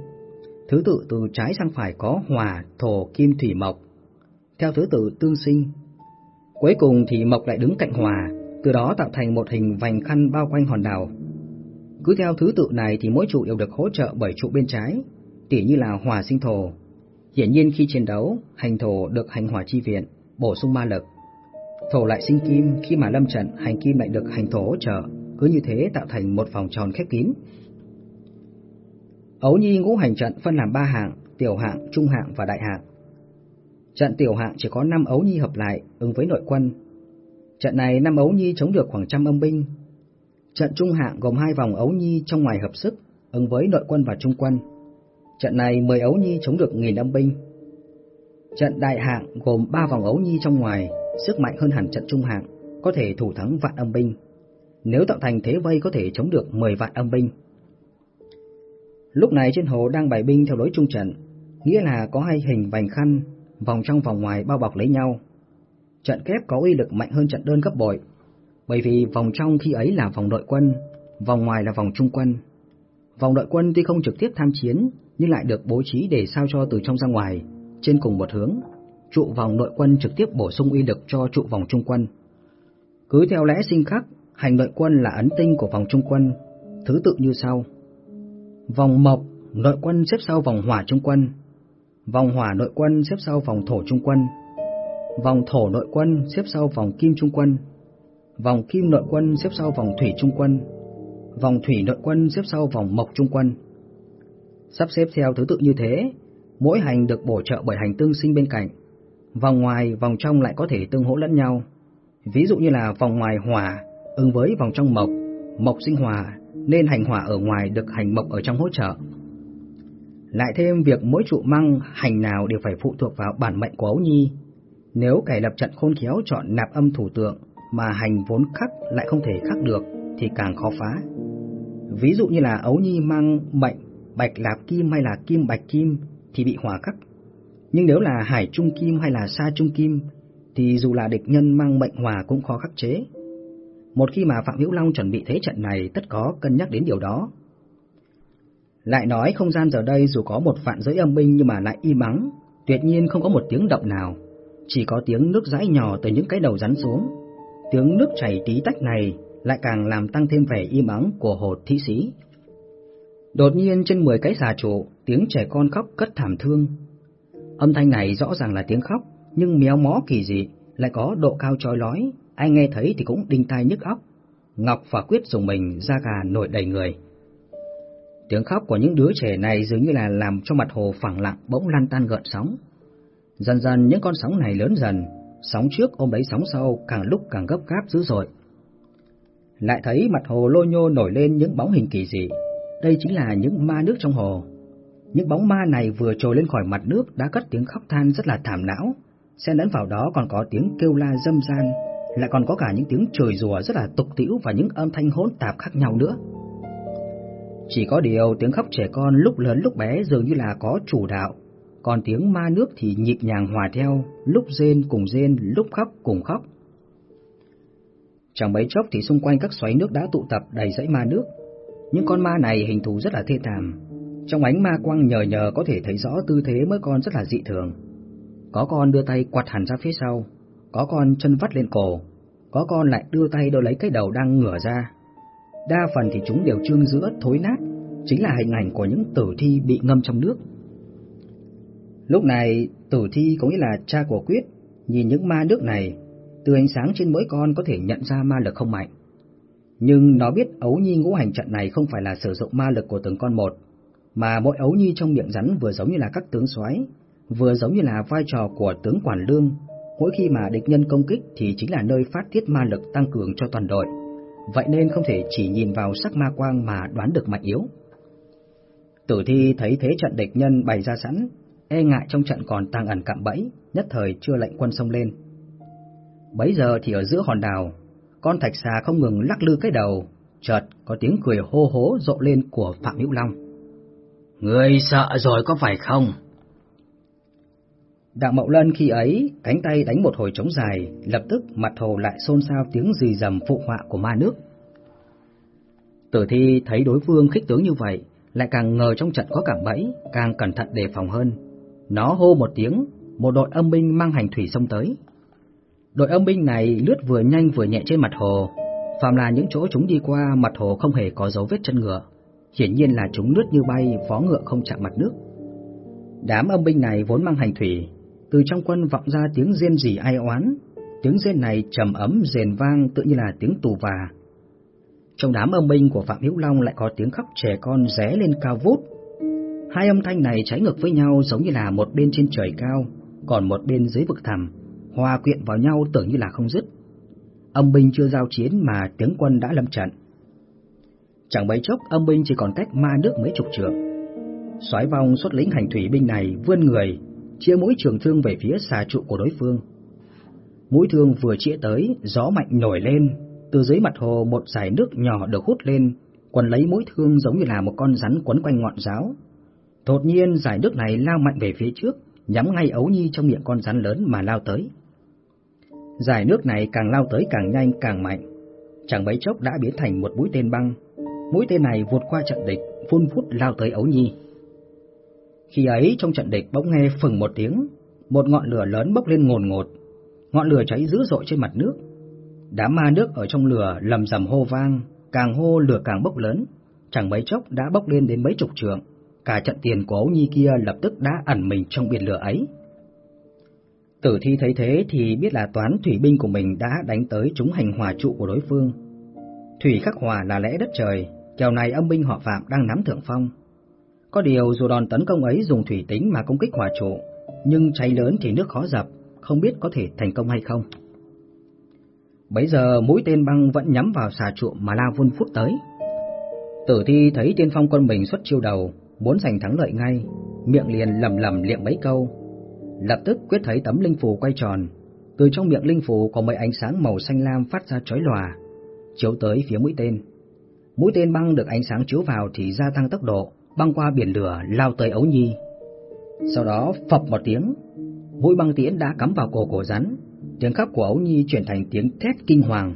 Thứ tự từ trái sang phải có hỏa, thổ, kim, thủy, mộc. Theo thứ tự tương sinh. Cuối cùng thì mộc lại đứng cạnh hỏa, từ đó tạo thành một hình vành khăn bao quanh hòn đảo. Cứ theo thứ tự này thì mỗi trụ đều được hỗ trợ bởi trụ bên trái, tỉ như là hỏa sinh thổ. Hiển nhiên khi chiến đấu, hành thổ được hành hỏa chi viện, bổ sung ma lực. Thổ lại sinh kim, khi mà lâm trận, hành kim lại được hành thổ hỗ trợ, cứ như thế tạo thành một vòng tròn khép kín. Ấu Nhi ngũ hành trận phân làm ba hạng, tiểu hạng, trung hạng và đại hạng. Trận tiểu hạng chỉ có 5 ấu nhi hợp lại, ứng với nội quân. Trận này 5 ấu nhi chống được khoảng trăm âm binh, Trận trung hạng gồm hai vòng ấu nhi trong ngoài hợp sức, ứng với nội quân và trung quân. Trận này 10 ấu nhi chống được nghìn âm binh. Trận đại hạng gồm ba vòng ấu nhi trong ngoài, sức mạnh hơn hẳn trận trung hạng, có thể thủ thắng vạn âm binh. Nếu tạo thành thế vây có thể chống được 10 vạn âm binh. Lúc này trên hồ đang bày binh theo lối trung trận, nghĩa là có hai hình vành khăn, vòng trong vòng ngoài bao bọc lấy nhau. Trận kép có uy lực mạnh hơn trận đơn gấp bội, bởi vì vòng trong khi ấy là vòng đội quân, vòng ngoài là vòng trung quân. Vòng đội quân tuy không trực tiếp tham chiến, nhưng lại được bố trí để sao cho từ trong ra ngoài, trên cùng một hướng. Trụ vòng đội quân trực tiếp bổ sung uy lực cho trụ vòng trung quân. Cứ theo lẽ sinh khắc, hành đội quân là ấn tinh của vòng trung quân, thứ tự như sau. Vòng mộc, nội quân xếp sau vòng hỏa trung quân. Vòng hỏa nội quân xếp sau vòng thổ trung quân. Vòng thổ nội quân xếp sau vòng kim trung quân vòng kim nội quân xếp sau vòng thủy trung quân, vòng thủy nội quân xếp sau vòng mộc trung quân. Sắp xếp theo thứ tự như thế, mỗi hành được bổ trợ bởi hành tương sinh bên cạnh, vòng ngoài, vòng trong lại có thể tương hỗ lẫn nhau. Ví dụ như là vòng ngoài hỏa ứng với vòng trong mộc, mộc sinh hỏa nên hành hỏa ở ngoài được hành mộc ở trong hỗ trợ. Lại thêm việc mỗi trụ măng, hành nào đều phải phụ thuộc vào bản mệnh của ấu nhi. Nếu kẻ lập trận khôn khéo chọn nạp âm thủ tượng mà hành vốn khắc lại không thể khắc được, thì càng khó phá. Ví dụ như là ấu nhi mang mệnh, bạch lạp kim hay là kim bạch kim thì bị hỏa khắc. Nhưng nếu là hải trung kim hay là sa trung kim thì dù là địch nhân mang mệnh hỏa cũng khó khắc chế. Một khi mà Phạm Hữu Long chuẩn bị thế trận này tất có cân nhắc đến điều đó. Lại nói không gian giờ đây dù có một vạn giới âm binh nhưng mà lại im mắng, tuyệt nhiên không có một tiếng động nào, chỉ có tiếng nước rãi nhỏ từ những cái đầu rắn xuống. Tiếng nước chảy tí tách này lại càng làm tăng thêm vẻ im ắng của hồ thị sĩ. Đột nhiên trên 10 cái xà trụ, tiếng trẻ con khóc cất thảm thương. Âm thanh này rõ ràng là tiếng khóc, nhưng méo mó kỳ dị, lại có độ cao trói lói, ai nghe thấy thì cũng đinh tai nhức óc. Ngọc và Quyết dùng mình da gà nổi đầy người. Tiếng khóc của những đứa trẻ này dường như là làm cho mặt hồ phẳng lặng bỗng lan tan gợn sóng. Dần dần những con sóng này lớn dần, sóng trước ôm lấy sóng sau càng lúc càng gấp gáp dữ dội. Lại thấy mặt hồ lôi nhô nổi lên những bóng hình kỳ dị, đây chính là những ma nước trong hồ. Những bóng ma này vừa trồi lên khỏi mặt nước đã cất tiếng khóc than rất là thảm não, xen lẫn vào đó còn có tiếng kêu la dâm gian, lại còn có cả những tiếng chửi rủa rất là tục tĩu và những âm thanh hỗn tạp khác nhau nữa. Chỉ có điều tiếng khóc trẻ con lúc lớn lúc bé dường như là có chủ đạo, còn tiếng ma nước thì nhịp nhàng hòa theo, lúc rên cùng rên, lúc khóc cùng khóc. Chẳng mấy chốc thì xung quanh các xoáy nước đã tụ tập đầy dãy ma nước. Những con ma này hình thù rất là thê thảm. Trong ánh ma quang nhờ nhờ có thể thấy rõ tư thế mỗi con rất là dị thường. Có con đưa tay quạt hẳn ra phía sau, có con chân vắt lên cổ, có con lại đưa tay đỡ lấy cái đầu đang ngửa ra. Đa phần thì chúng đều trương giữa thối nát, chính là hình ảnh của những tử thi bị ngâm trong nước. Lúc này, tử thi có nghĩa là cha của Quyết, nhìn những ma nước này, từ ánh sáng trên mỗi con có thể nhận ra ma lực không mạnh. Nhưng nó biết ấu nhi ngũ hành trận này không phải là sử dụng ma lực của từng con một, mà mỗi ấu nhi trong miệng rắn vừa giống như là các tướng soái, vừa giống như là vai trò của tướng quản lương. Mỗi khi mà địch nhân công kích thì chính là nơi phát tiết ma lực tăng cường cho toàn đội. Vậy nên không thể chỉ nhìn vào sắc ma quang mà đoán được mạnh yếu. Tử thi thấy thế trận địch nhân bày ra sẵn, e ngại trong trận còn tàng ẩn cạm bẫy, nhất thời chưa lệnh quân xông lên. Bấy giờ thì ở giữa hòn đảo, con thạch xà không ngừng lắc lư cái đầu, chợt có tiếng cười hô hố rộ lên của Phạm Hữu Long. Người sợ rồi có phải không? Đặng Mậu Lân khi ấy, cánh tay đánh một hồi trống dài, lập tức mặt hồ lại xôn xao tiếng rì rầm phụ họa của ma nước. Tử thi thấy đối phương khích tướng như vậy, lại càng ngờ trong trận có cảm bẫy, càng cẩn thận đề phòng hơn. Nó hô một tiếng, một đội âm binh mang hành thủy xông tới. Đội âm binh này lướt vừa nhanh vừa nhẹ trên mặt hồ, phàm là những chỗ chúng đi qua mặt hồ không hề có dấu vết chân ngựa, hiển nhiên là chúng lướt như bay, phó ngựa không chạm mặt nước. Đám âm binh này vốn mang hành thủy, từ trong quân vọng ra tiếng rên rỉ ai oán, tiếng rên này trầm ấm rền vang tự như là tiếng tù và. Trong đám âm binh của Phạm Hữu Long lại có tiếng khóc trẻ con ré lên cao vút. Hai âm thanh này trái ngược với nhau giống như là một bên trên trời cao, còn một bên dưới vực thẳm, hòa quyện vào nhau tưởng như là không dứt. Âm binh chưa giao chiến mà tiếng quân đã lâm trận. Chẳng mấy chốc âm binh chỉ còn cách ma nước mấy chục trượng. Soái vong xuất lính hành thủy binh này vươn người, chĩa mũi trường thương về phía xà trụ của đối phương. Mũi thương vừa chĩa tới, gió mạnh nổi lên, từ dưới mặt hồ một dải nước nhỏ được hút lên, quần lấy mũi thương giống như là một con rắn quấn quanh ngọn giáo. Đột nhiên dải nước này lao mạnh về phía trước, nhắm ngay ấu nhi trong miệng con rắn lớn mà lao tới. Giải nước này càng lao tới càng nhanh càng mạnh, chẳng mấy chốc đã biến thành một mũi tên băng. Mũi tên này vượt qua trận địch, phun phút lao tới ấu nhi. Khi ấy trong trận địch bỗng nghe phừng một tiếng, một ngọn lửa lớn bốc lên ngồn ngột, ngọn lửa cháy dữ dội trên mặt nước. Đám ma nước ở trong lửa lầm rầm hô vang, càng hô lửa càng bốc lớn, chẳng mấy chốc đã bốc lên đến mấy chục trượng. Cả trận tiền của ấu nhi kia lập tức đã ẩn mình trong biển lửa ấy. Tử thi thấy thế thì biết là toán thủy binh của mình đã đánh tới chúng hành hòa trụ của đối phương. Thủy khắc hòa là lẽ đất trời, kèo này âm binh họ Phạm đang nắm thượng phong. Có điều dù đòn tấn công ấy dùng thủy tính mà công kích hỏa trụ, nhưng cháy lớn thì nước khó dập, không biết có thể thành công hay không. Bấy giờ mũi tên băng vẫn nhắm vào xà trụ mà lao vun phút tới. Tử thi thấy tiên phong quân mình xuất chiêu đầu, muốn giành thắng lợi ngay, miệng liền lầm lầm liệm mấy câu. Lập tức quyết thấy tấm linh phù quay tròn, từ trong miệng linh phù có mấy ánh sáng màu xanh lam phát ra chói lòa, chiếu tới phía mũi tên. Mũi tên băng được ánh sáng chiếu vào thì gia tăng tốc độ, băng qua biển lửa lao tới ấu nhi. Sau đó phập một tiếng, mũi băng tiễn đã cắm vào cổ cổ rắn, tiếng khóc của ấu nhi chuyển thành tiếng thét kinh hoàng.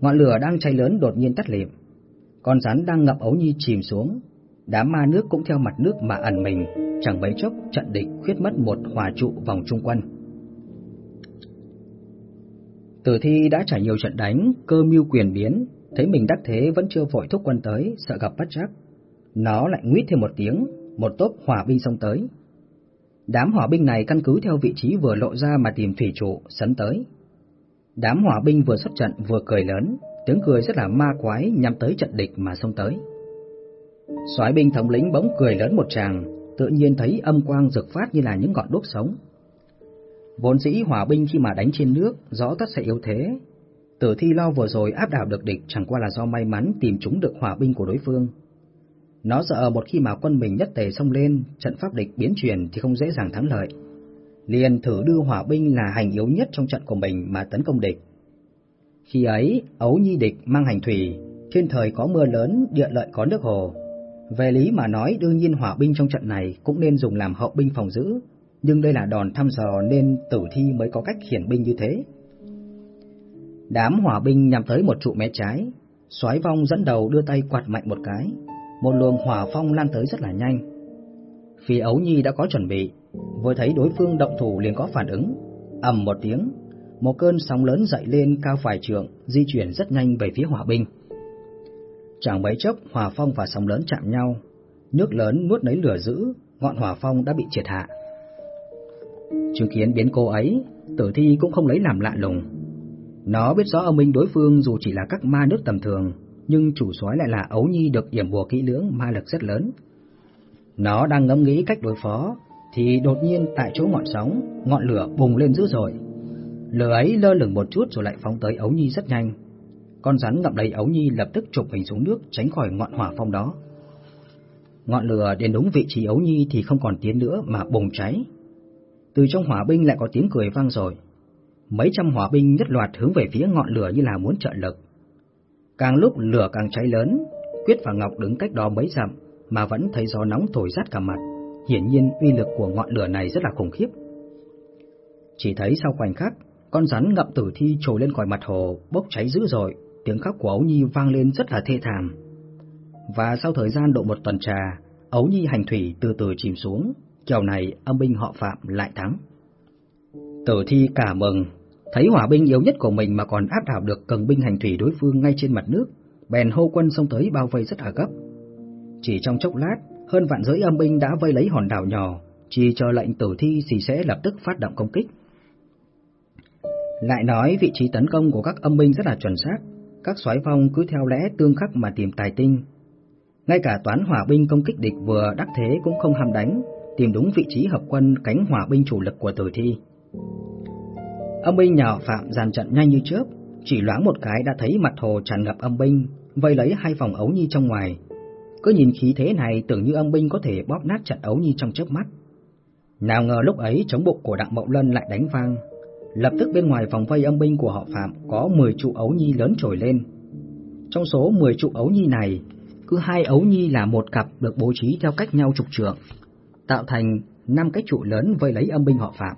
Ngọn lửa đang cháy lớn đột nhiên tắt lịm. Con rắn đang ngập ấu nhi chìm xuống. Đám ma nước cũng theo mặt nước mà ẩn mình, chẳng mấy chốc trận địch khuyết mất một hòa trụ vòng trung quân. Tử thi đã trải nhiều trận đánh, cơ mưu quyền biến, thấy mình đắc thế vẫn chưa vội thúc quân tới, sợ gặp bất trắc. Nó lại nguyết thêm một tiếng, một tốp hỏa binh xông tới. Đám hỏa binh này căn cứ theo vị trí vừa lộ ra mà tìm thủy trụ, sấn tới. Đám hỏa binh vừa xuất trận vừa cười lớn, tiếng cười rất là ma quái nhằm tới trận địch mà xông tới. Soái binh thống lĩnh bỗng cười lớn một tràng, tự nhiên thấy âm quang rực phát như là những ngọn đuốc sống. Vốn dĩ hỏa binh khi mà đánh trên nước, rõ tất sẽ yếu thế. Tử thi lo vừa rồi áp đảo được địch chẳng qua là do may mắn tìm trúng được hỏa binh của đối phương. Nó sợ một khi mà quân mình nhất tề xông lên, trận pháp địch biến chuyển thì không dễ dàng thắng lợi. Liền thử đưa hỏa binh là hành yếu nhất trong trận của mình mà tấn công địch. Khi ấy, ấu nhi địch mang hành thủy, thiên thời có mưa lớn, địa lợi có nước hồ. Về lý mà nói đương nhiên hỏa binh trong trận này cũng nên dùng làm hậu binh phòng giữ, nhưng đây là đòn thăm dò nên tử thi mới có cách khiển binh như thế. Đám hỏa binh nhằm tới một trụ mé trái, soái vong dẫn đầu đưa tay quạt mạnh một cái, một luồng hỏa phong lan tới rất là nhanh. Phía ấu nhi đã có chuẩn bị, vừa thấy đối phương động thủ liền có phản ứng, ầm một tiếng, một cơn sóng lớn dậy lên cao phải trường, di chuyển rất nhanh về phía hỏa binh. Chẳng mấy chốc hỏa phong và sóng lớn chạm nhau, nước lớn nuốt lấy lửa dữ, ngọn hỏa phong đã bị triệt hạ. Chứng kiến biến cố ấy, tử thi cũng không lấy làm lạ lùng. Nó biết rõ âm minh đối phương dù chỉ là các ma nước tầm thường, nhưng chủ soái lại là ấu nhi được yểm bùa kỹ lưỡng ma lực rất lớn. Nó đang ngẫm nghĩ cách đối phó, thì đột nhiên tại chỗ ngọn sóng, ngọn lửa bùng lên dữ dội. Lửa ấy lơ lửng một chút rồi lại phóng tới ấu nhi rất nhanh. Con rắn ngậm đầy ấu nhi lập tức chụp mình xuống nước tránh khỏi ngọn hỏa phong đó. Ngọn lửa đến đúng vị trí ấu nhi thì không còn tiến nữa mà bùng cháy. Từ trong hỏa binh lại có tiếng cười vang rồi. Mấy trăm hỏa binh nhất loạt hướng về phía ngọn lửa như là muốn trợ lực. Càng lúc lửa càng cháy lớn, Quyết và Ngọc đứng cách đó mấy dặm mà vẫn thấy gió nóng thổi rát cả mặt. Hiển nhiên uy lực của ngọn lửa này rất là khủng khiếp. Chỉ thấy sau khoảnh khắc, con rắn ngậm tử thi trồi lên khỏi mặt hồ, bốc cháy dữ dội, tiếng khóc của Ấu Nhi vang lên rất là thê thảm. Và sau thời gian độ một tuần trà, Ấu Nhi hành thủy từ từ chìm xuống, kiểu này âm binh họ Phạm lại thắng. Tử thi cả mừng, thấy hỏa binh yếu nhất của mình mà còn áp đảo được cường binh hành thủy đối phương ngay trên mặt nước, bèn hô quân xông tới bao vây rất là gấp. Chỉ trong chốc lát, hơn vạn giới âm binh đã vây lấy hòn đảo nhỏ, chỉ chờ lệnh tử thi thì sẽ lập tức phát động công kích. Lại nói vị trí tấn công của các âm binh rất là chuẩn xác, các soái phong cứ theo lẽ tương khắc mà tìm tài tinh. Ngay cả toán hỏa binh công kích địch vừa đắc thế cũng không ham đánh, tìm đúng vị trí hợp quân cánh hỏa binh chủ lực của tử thi. Âm binh nhà Phạm dàn trận nhanh như chớp, chỉ loáng một cái đã thấy mặt hồ tràn ngập âm binh, vây lấy hai phòng ấu nhi trong ngoài. Cứ nhìn khí thế này tưởng như âm binh có thể bóp nát trận ấu nhi trong chớp mắt. Nào ngờ lúc ấy chống bụng của Đặng Mậu Lân lại đánh vang, Lập tức bên ngoài vòng vây âm binh của họ Phạm có 10 trụ ấu nhi lớn trồi lên. Trong số 10 trụ ấu nhi này, cứ hai ấu nhi là một cặp được bố trí theo cách nhau trục trượng, tạo thành năm cái trụ lớn vây lấy âm binh họ Phạm.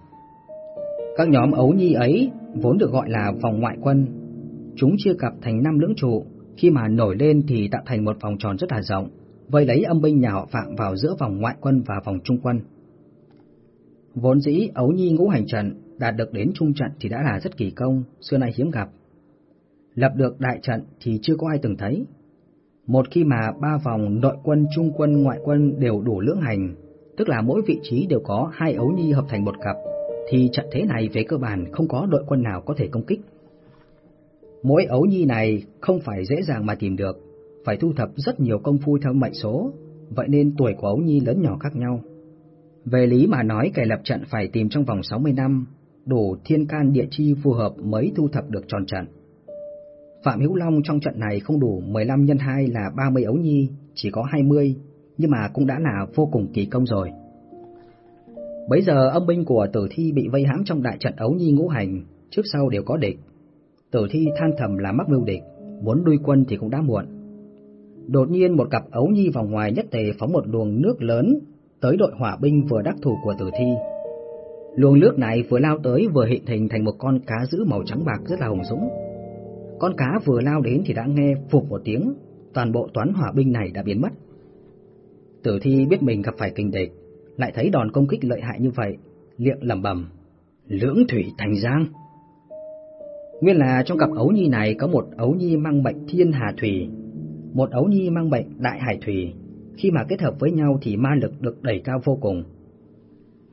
Các nhóm ấu nhi ấy vốn được gọi là vòng ngoại quân. Chúng chia cặp thành năm lưỡng trụ, khi mà nổi lên thì tạo thành một vòng tròn rất là rộng, vây lấy âm binh nhà họ Phạm vào giữa vòng ngoại quân và vòng trung quân. Vốn dĩ ấu nhi ngũ hành trận đạt được đến trung trận thì đã là rất kỳ công, xưa nay hiếm gặp. Lập được đại trận thì chưa có ai từng thấy. Một khi mà ba vòng nội quân, trung quân, ngoại quân đều đủ lưỡng hành, tức là mỗi vị trí đều có hai ấu nhi hợp thành một cặp, thì trận thế này về cơ bản không có đội quân nào có thể công kích. Mỗi ấu nhi này không phải dễ dàng mà tìm được, phải thu thập rất nhiều công phu theo mệnh số, vậy nên tuổi của ấu nhi lớn nhỏ khác nhau. Về lý mà nói kẻ lập trận phải tìm trong vòng 60 năm, đủ thiên can địa chi phù hợp mới thu thập được tròn trận. Phạm Hữu Long trong trận này không đủ 15 nhân 2 là 30 ấu nhi, chỉ có 20, nhưng mà cũng đã là vô cùng kỳ công rồi. Bấy giờ âm binh của tử thi bị vây hãm trong đại trận ấu nhi ngũ hành, trước sau đều có địch. Tử thi than thầm là mắc mưu địch, muốn đuôi quân thì cũng đã muộn. Đột nhiên một cặp ấu nhi vào ngoài nhất tề phóng một luồng nước lớn tới đội hỏa binh vừa đắc thủ của tử thi. Luồng nước này vừa lao tới vừa hiện hình thành một con cá dữ màu trắng bạc rất là hùng dũng. con cá vừa lao đến thì đã nghe phục một tiếng, toàn bộ toán hỏa binh này đã biến mất. Tử thi biết mình gặp phải kinh địch, lại thấy đòn công kích lợi hại như vậy, liệng lẩm bẩm, lưỡng thủy thành giang. Nguyên là trong cặp ấu nhi này có một ấu nhi mang bệnh thiên hà thủy, một ấu nhi mang bệnh đại hải thủy, khi mà kết hợp với nhau thì ma lực được đẩy cao vô cùng.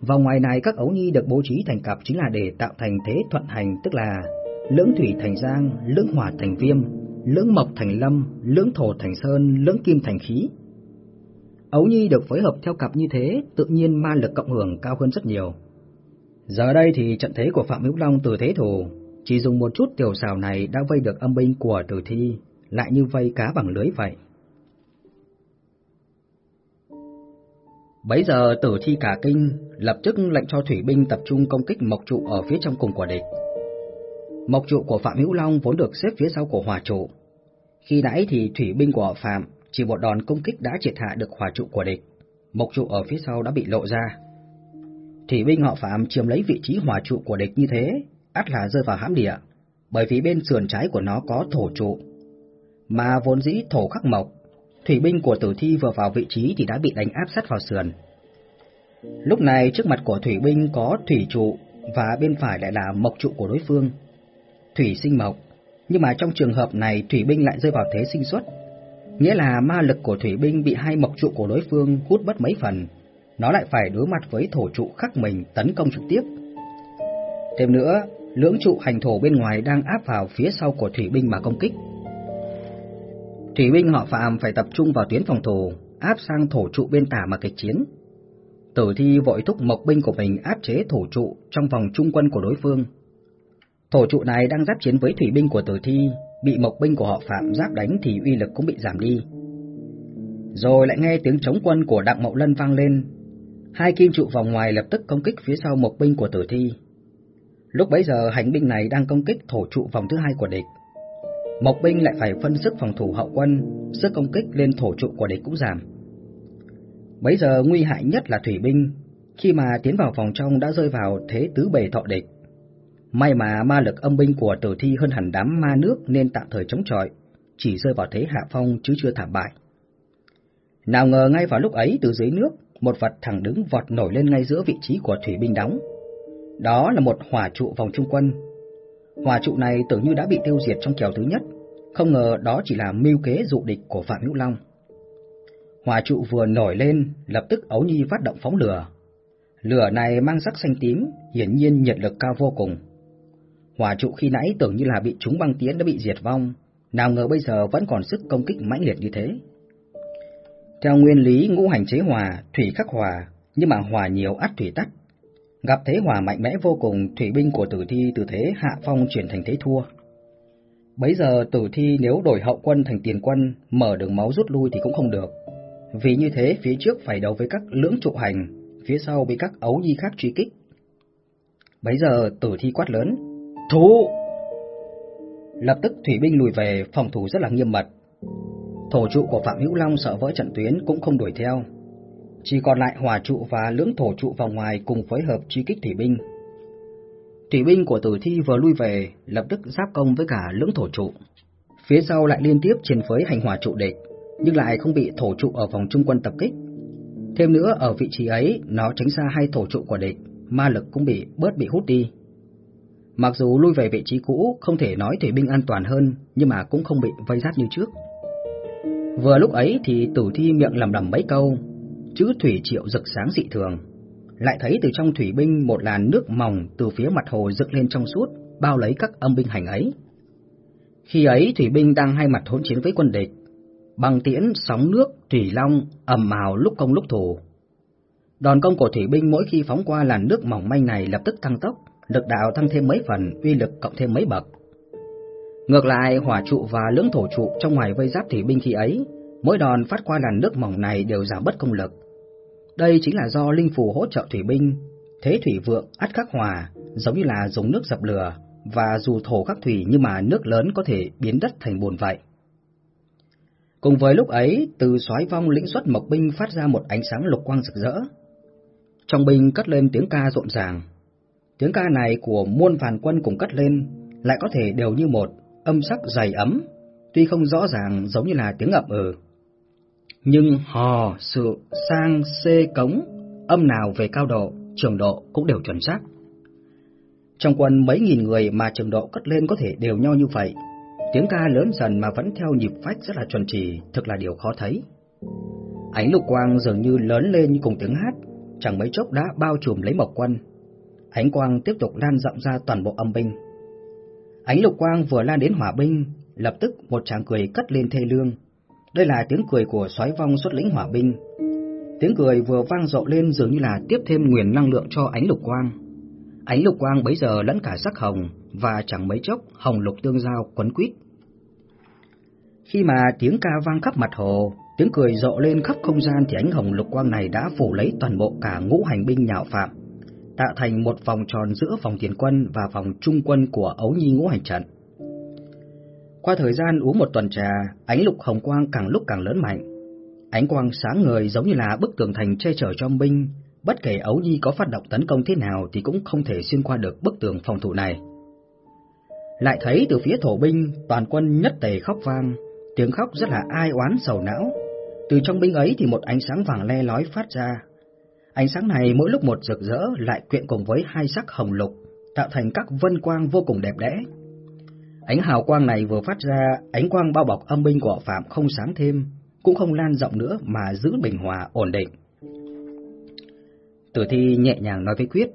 Vòng ngoài này các ấu nhi được bố trí thành cặp chính là để tạo thành thế thuận hành, tức là lưỡng thủy thành giang, lưỡng hỏa thành viêm, lưỡng mộc thành lâm, lưỡng thổ thành sơn, lưỡng kim thành khí. Ấu nhi được phối hợp theo cặp như thế, tự nhiên ma lực cộng hưởng cao hơn rất nhiều. Giờ đây thì trận thế của Phạm Hữu Long từ thế thủ, chỉ dùng một chút tiểu xào này đã vây được âm binh của tử thi, lại như vây cá bằng lưới vậy. Bấy giờ tử thi cả kinh, lập tức lệnh cho thủy binh tập trung công kích mộc trụ ở phía trong cùng của địch. Mộc trụ của Phạm Hữu Long vốn được xếp phía sau của hỏa trụ. Khi nãy thì thủy binh của họ Phạm chỉ một đòn công kích đã triệt hạ được hỏa trụ của địch. Mộc trụ ở phía sau đã bị lộ ra. Thủy binh họ Phạm chiếm lấy vị trí hỏa trụ của địch như thế, ắt là rơi vào hãm địa, bởi vì bên sườn trái của nó có thổ trụ. Mà vốn dĩ thổ khắc mộc, thủy binh của tử thi vừa vào vị trí thì đã bị đánh áp sát vào sườn. Lúc này trước mặt của thủy binh có thủy trụ và bên phải lại là mộc trụ của đối phương. Thủy sinh mộc, nhưng mà trong trường hợp này thủy binh lại rơi vào thế sinh xuất. Nghĩa là ma lực của thủy binh bị hai mộc trụ của đối phương hút mất mấy phần, nó lại phải đối mặt với thổ trụ khắc mình tấn công trực tiếp. Thêm nữa, lưỡng trụ hành thổ bên ngoài đang áp vào phía sau của thủy binh mà công kích. Thủy binh họ Phạm phải tập trung vào tuyến phòng thủ, áp sang thổ trụ bên tả mà kịch chiến. Tử thi vội thúc mộc binh của mình áp chế thổ trụ trong vòng trung quân của đối phương. Thổ trụ này đang giáp chiến với thủy binh của tử thi, bị mộc binh của họ Phạm giáp đánh thì uy lực cũng bị giảm đi. Rồi lại nghe tiếng chống quân của Đặng Mậu Lân vang lên, hai kim trụ vòng ngoài lập tức công kích phía sau mộc binh của tử thi. Lúc bấy giờ hành binh này đang công kích thổ trụ vòng thứ hai của địch. Mộc binh lại phải phân sức phòng thủ hậu quân, sức công kích lên thổ trụ của địch cũng giảm. Bấy giờ nguy hại nhất là thủy binh, khi mà tiến vào vòng trong đã rơi vào thế tứ bề thọ địch. May mà ma lực âm binh của tử thi hơn hẳn đám ma nước nên tạm thời chống chọi, chỉ rơi vào thế hạ phong chứ chưa thảm bại. Nào ngờ ngay vào lúc ấy từ dưới nước, một vật thẳng đứng vọt nổi lên ngay giữa vị trí của thủy binh đóng. Đó là một hỏa trụ vòng trung quân. Hỏa trụ này tưởng như đã bị tiêu diệt trong kèo thứ nhất, không ngờ đó chỉ là mưu kế dụ địch của Phạm Hữu Long. Hỏa trụ vừa nổi lên, lập tức ấu nhi phát động phóng lửa. Lửa này mang sắc xanh tím, hiển nhiên nhiệt lực cao vô cùng. Hỏa trụ khi nãy tưởng như là bị chúng băng tiến đã bị diệt vong, nào ngờ bây giờ vẫn còn sức công kích mãnh liệt như thế. Theo nguyên lý ngũ hành chế hòa, thủy khắc hòa, nhưng mà hòa nhiều ắt thủy tắt. Gặp thế hòa mạnh mẽ vô cùng, thủy binh của tử thi từ thế hạ phong chuyển thành thế thua. Bấy giờ tử thi nếu đổi hậu quân thành tiền quân, mở đường máu rút lui thì cũng không được. Vì như thế phía trước phải đấu với các lưỡng trụ hành, phía sau bị các ấu nhi khác truy kích. Bấy giờ tử thi quát lớn, Thú! Lập tức thủy binh lùi về, phòng thủ rất là nghiêm mật. Thổ trụ của Phạm Hữu Long sợ vỡ trận tuyến cũng không đuổi theo. Chỉ còn lại hỏa trụ và lưỡng thổ trụ vòng ngoài cùng phối hợp truy kích thủy binh. Thủy binh của tử thi vừa lui về, lập tức giáp công với cả lưỡng thổ trụ. Phía sau lại liên tiếp trên phới hành hỏa trụ địch, nhưng lại không bị thổ trụ ở vòng trung quân tập kích. Thêm nữa ở vị trí ấy, nó tránh xa hai thổ trụ của địch, ma lực cũng bị bớt bị hút đi. Mặc dù lui về vị trí cũ không thể nói thủy binh an toàn hơn, nhưng mà cũng không bị vây giáp như trước. Vừa lúc ấy thì tử thi miệng lầm lầm mấy câu, chữ thủy triệu rực sáng dị thường. Lại thấy từ trong thủy binh một làn nước mỏng từ phía mặt hồ dựng lên trong suốt, bao lấy các âm binh hành ấy. Khi ấy thủy binh đang hai mặt hỗn chiến với quân địch, bằng tiễn, sóng nước, thủy long, ầm ào lúc công lúc thủ. Đòn công của thủy binh mỗi khi phóng qua làn nước mỏng manh này lập tức tăng tốc, lực đạo tăng thêm mấy phần, uy lực cộng thêm mấy bậc. Ngược lại, hỏa trụ và lưỡng thổ trụ trong ngoài vây giáp thủy binh khi ấy, mỗi đòn phát qua làn nước mỏng này đều giảm bất công lực. Đây chính là do linh phù hỗ trợ thủy binh, thế thủy vượng ắt khắc hòa, giống như là dùng nước dập lửa, và dù thổ khắc thủy nhưng mà nước lớn có thể biến đất thành bùn vậy. Cùng với lúc ấy, từ soái vong lĩnh xuất mộc binh phát ra một ánh sáng lục quang rực rỡ. Trong binh cất lên tiếng ca rộn ràng. Tiếng ca này của muôn phàn quân cùng cất lên, lại có thể đều như một, âm sắc dày ấm, tuy không rõ ràng giống như là tiếng ậm ừ. Nhưng hò, sự, sang, xê, cống, âm nào về cao độ, trường độ cũng đều chuẩn xác. Trong quân mấy nghìn người mà trường độ cất lên có thể đều nhau như vậy, tiếng ca lớn dần mà vẫn theo nhịp phách rất là chuẩn chỉ, thực là điều khó thấy. Ánh lục quang dường như lớn lên như cùng tiếng hát, chẳng mấy chốc đã bao trùm lấy Mộc Quân. Ánh quang tiếp tục lan rộng ra toàn bộ âm binh. Ánh lục quang vừa lan đến hỏa binh, lập tức một tràng cười cất lên thê lương. Đây là tiếng cười của soái vong xuất lĩnh hỏa binh. Tiếng cười vừa vang rộ lên dường như là tiếp thêm nguồn năng lượng cho ánh lục quang. Ánh lục quang bấy giờ lẫn cả sắc hồng và chẳng mấy chốc hồng lục tương giao quấn quýt. Khi mà tiếng ca vang khắp mặt hồ, tiếng cười rộ lên khắp không gian thì ánh hồng lục quang này đã phủ lấy toàn bộ cả ngũ hành binh nhạo phạm, tạo thành một vòng tròn giữa vòng tiền quân và vòng trung quân của ấu nhi ngũ hành trận. Qua thời gian uống một tuần trà, ánh lục hồng quang càng lúc càng lớn mạnh. Ánh quang sáng ngời giống như là bức tường thành che chở cho binh, bất kể ấu nhi có phát động tấn công thế nào thì cũng không thể xuyên qua được bức tường phòng thủ này. Lại thấy từ phía thổ binh, toàn quân nhất tề khóc vang, tiếng khóc rất là ai oán sầu não. Từ trong binh ấy thì một ánh sáng vàng le lói phát ra. Ánh sáng này mỗi lúc một rực rỡ lại quyện cùng với hai sắc hồng lục, tạo thành các vân quang vô cùng đẹp đẽ. Ánh hào quang này vừa phát ra, ánh quang bao bọc âm binh của Phạm không sáng thêm, cũng không lan rộng nữa mà giữ bình hòa ổn định. Tử thi nhẹ nhàng nói với Quyết,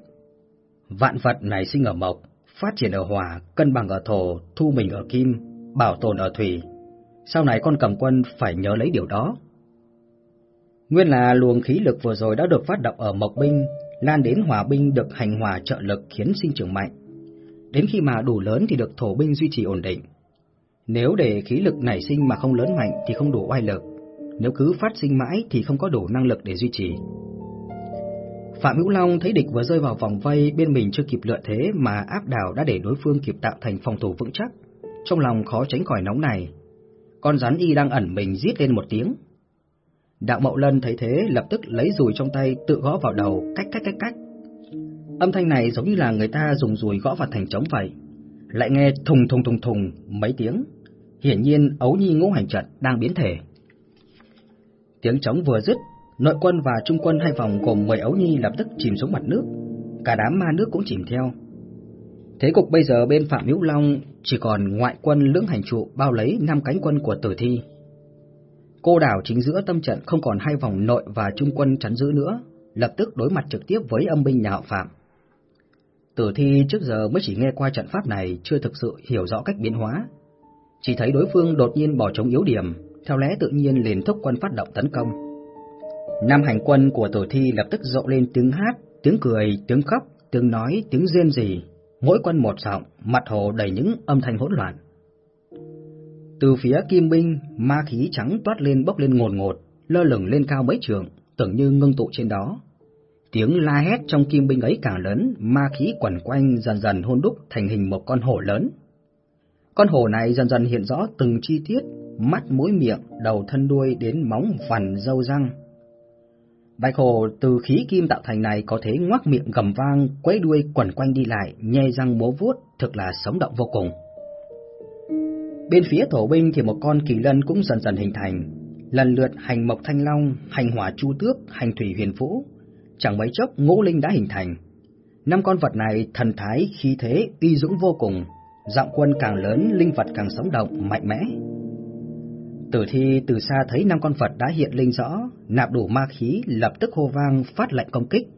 vạn vật này sinh ở mộc, phát triển ở hỏa, cân bằng ở thổ, thu mình ở kim, bảo tồn ở thủy. Sau này con cầm quân phải nhớ lấy điều đó. Nguyên là luồng khí lực vừa rồi đã được phát động ở mộc binh, lan đến hỏa binh được hành hòa trợ lực khiến sinh trưởng mạnh. Đến khi mà đủ lớn thì được thổ binh duy trì ổn định. Nếu để khí lực nảy sinh mà không lớn mạnh thì không đủ oai lực. Nếu cứ phát sinh mãi thì không có đủ năng lực để duy trì. Phạm Hữu Long thấy địch vừa rơi vào vòng vây bên mình chưa kịp lựa thế mà áp đảo đã để đối phương kịp tạo thành phòng thủ vững chắc. Trong lòng khó tránh khỏi nóng này. Con rắn y đang ẩn mình rít lên một tiếng. Đạo Mậu Lân thấy thế lập tức lấy dùi trong tay tự gõ vào đầu cách cách cách cách. Âm thanh này giống như là người ta dùng dùi gõ vào thành trống vậy. Lại nghe thùng thùng thùng thùng mấy tiếng. Hiển nhiên ấu nhi ngũ hành trận đang biến thể. Tiếng trống vừa dứt Nội quân và trung quân hai vòng gồm 10 ấu nhi lập tức chìm xuống mặt nước, cả đám ma nước cũng chìm theo. Thế cục bây giờ bên Phạm Hữu Long chỉ còn ngoại quân lưỡng hành trụ bao lấy năm cánh quân của tử thi. Cô đảo chính giữa tâm trận không còn hai vòng nội và trung quân chắn giữ nữa, lập tức đối mặt trực tiếp với âm binh nhà họ Phạm. Tử thi trước giờ mới chỉ nghe qua trận pháp này chưa thực sự hiểu rõ cách biến hóa. Chỉ thấy đối phương đột nhiên bỏ trống yếu điểm, theo lẽ tự nhiên liền thúc quân phát động tấn công. Năm hành quân của tử thi lập tức rộ lên tiếng hát, tiếng cười, tiếng khóc, tiếng nói, tiếng rên rỉ, mỗi quân một giọng, mặt hồ đầy những âm thanh hỗn loạn. Từ phía kim binh, ma khí trắng toát lên bốc lên ngột ngột, lơ lửng lên cao mấy trường, tưởng như ngưng tụ trên đó. Tiếng la hét trong kim binh ấy càng lớn, ma khí quẩn quanh dần dần hôn đúc thành hình một con hổ lớn. Con hổ này dần dần hiện rõ từng chi tiết, mắt mũi miệng, đầu thân đuôi đến móng vằn râu răng, Bạch hổ từ khí kim tạo thành này có thể ngoác miệng gầm vang, quấy đuôi quẩn quanh đi lại, nhe răng múa vuốt, thực là sống động vô cùng. Bên phía thổ binh thì một con kỳ lân cũng dần dần hình thành, lần lượt hành mộc thanh long, hành hỏa chu tước, hành thủy huyền vũ. Chẳng mấy chốc ngũ linh đã hình thành. Năm con vật này thần thái, khí thế, uy dũng vô cùng, giọng quân càng lớn, linh vật càng sống động, mạnh mẽ. Tử thi từ xa thấy năm con vật đã hiện linh rõ, nạp đủ ma khí, lập tức hô vang phát lệnh công kích.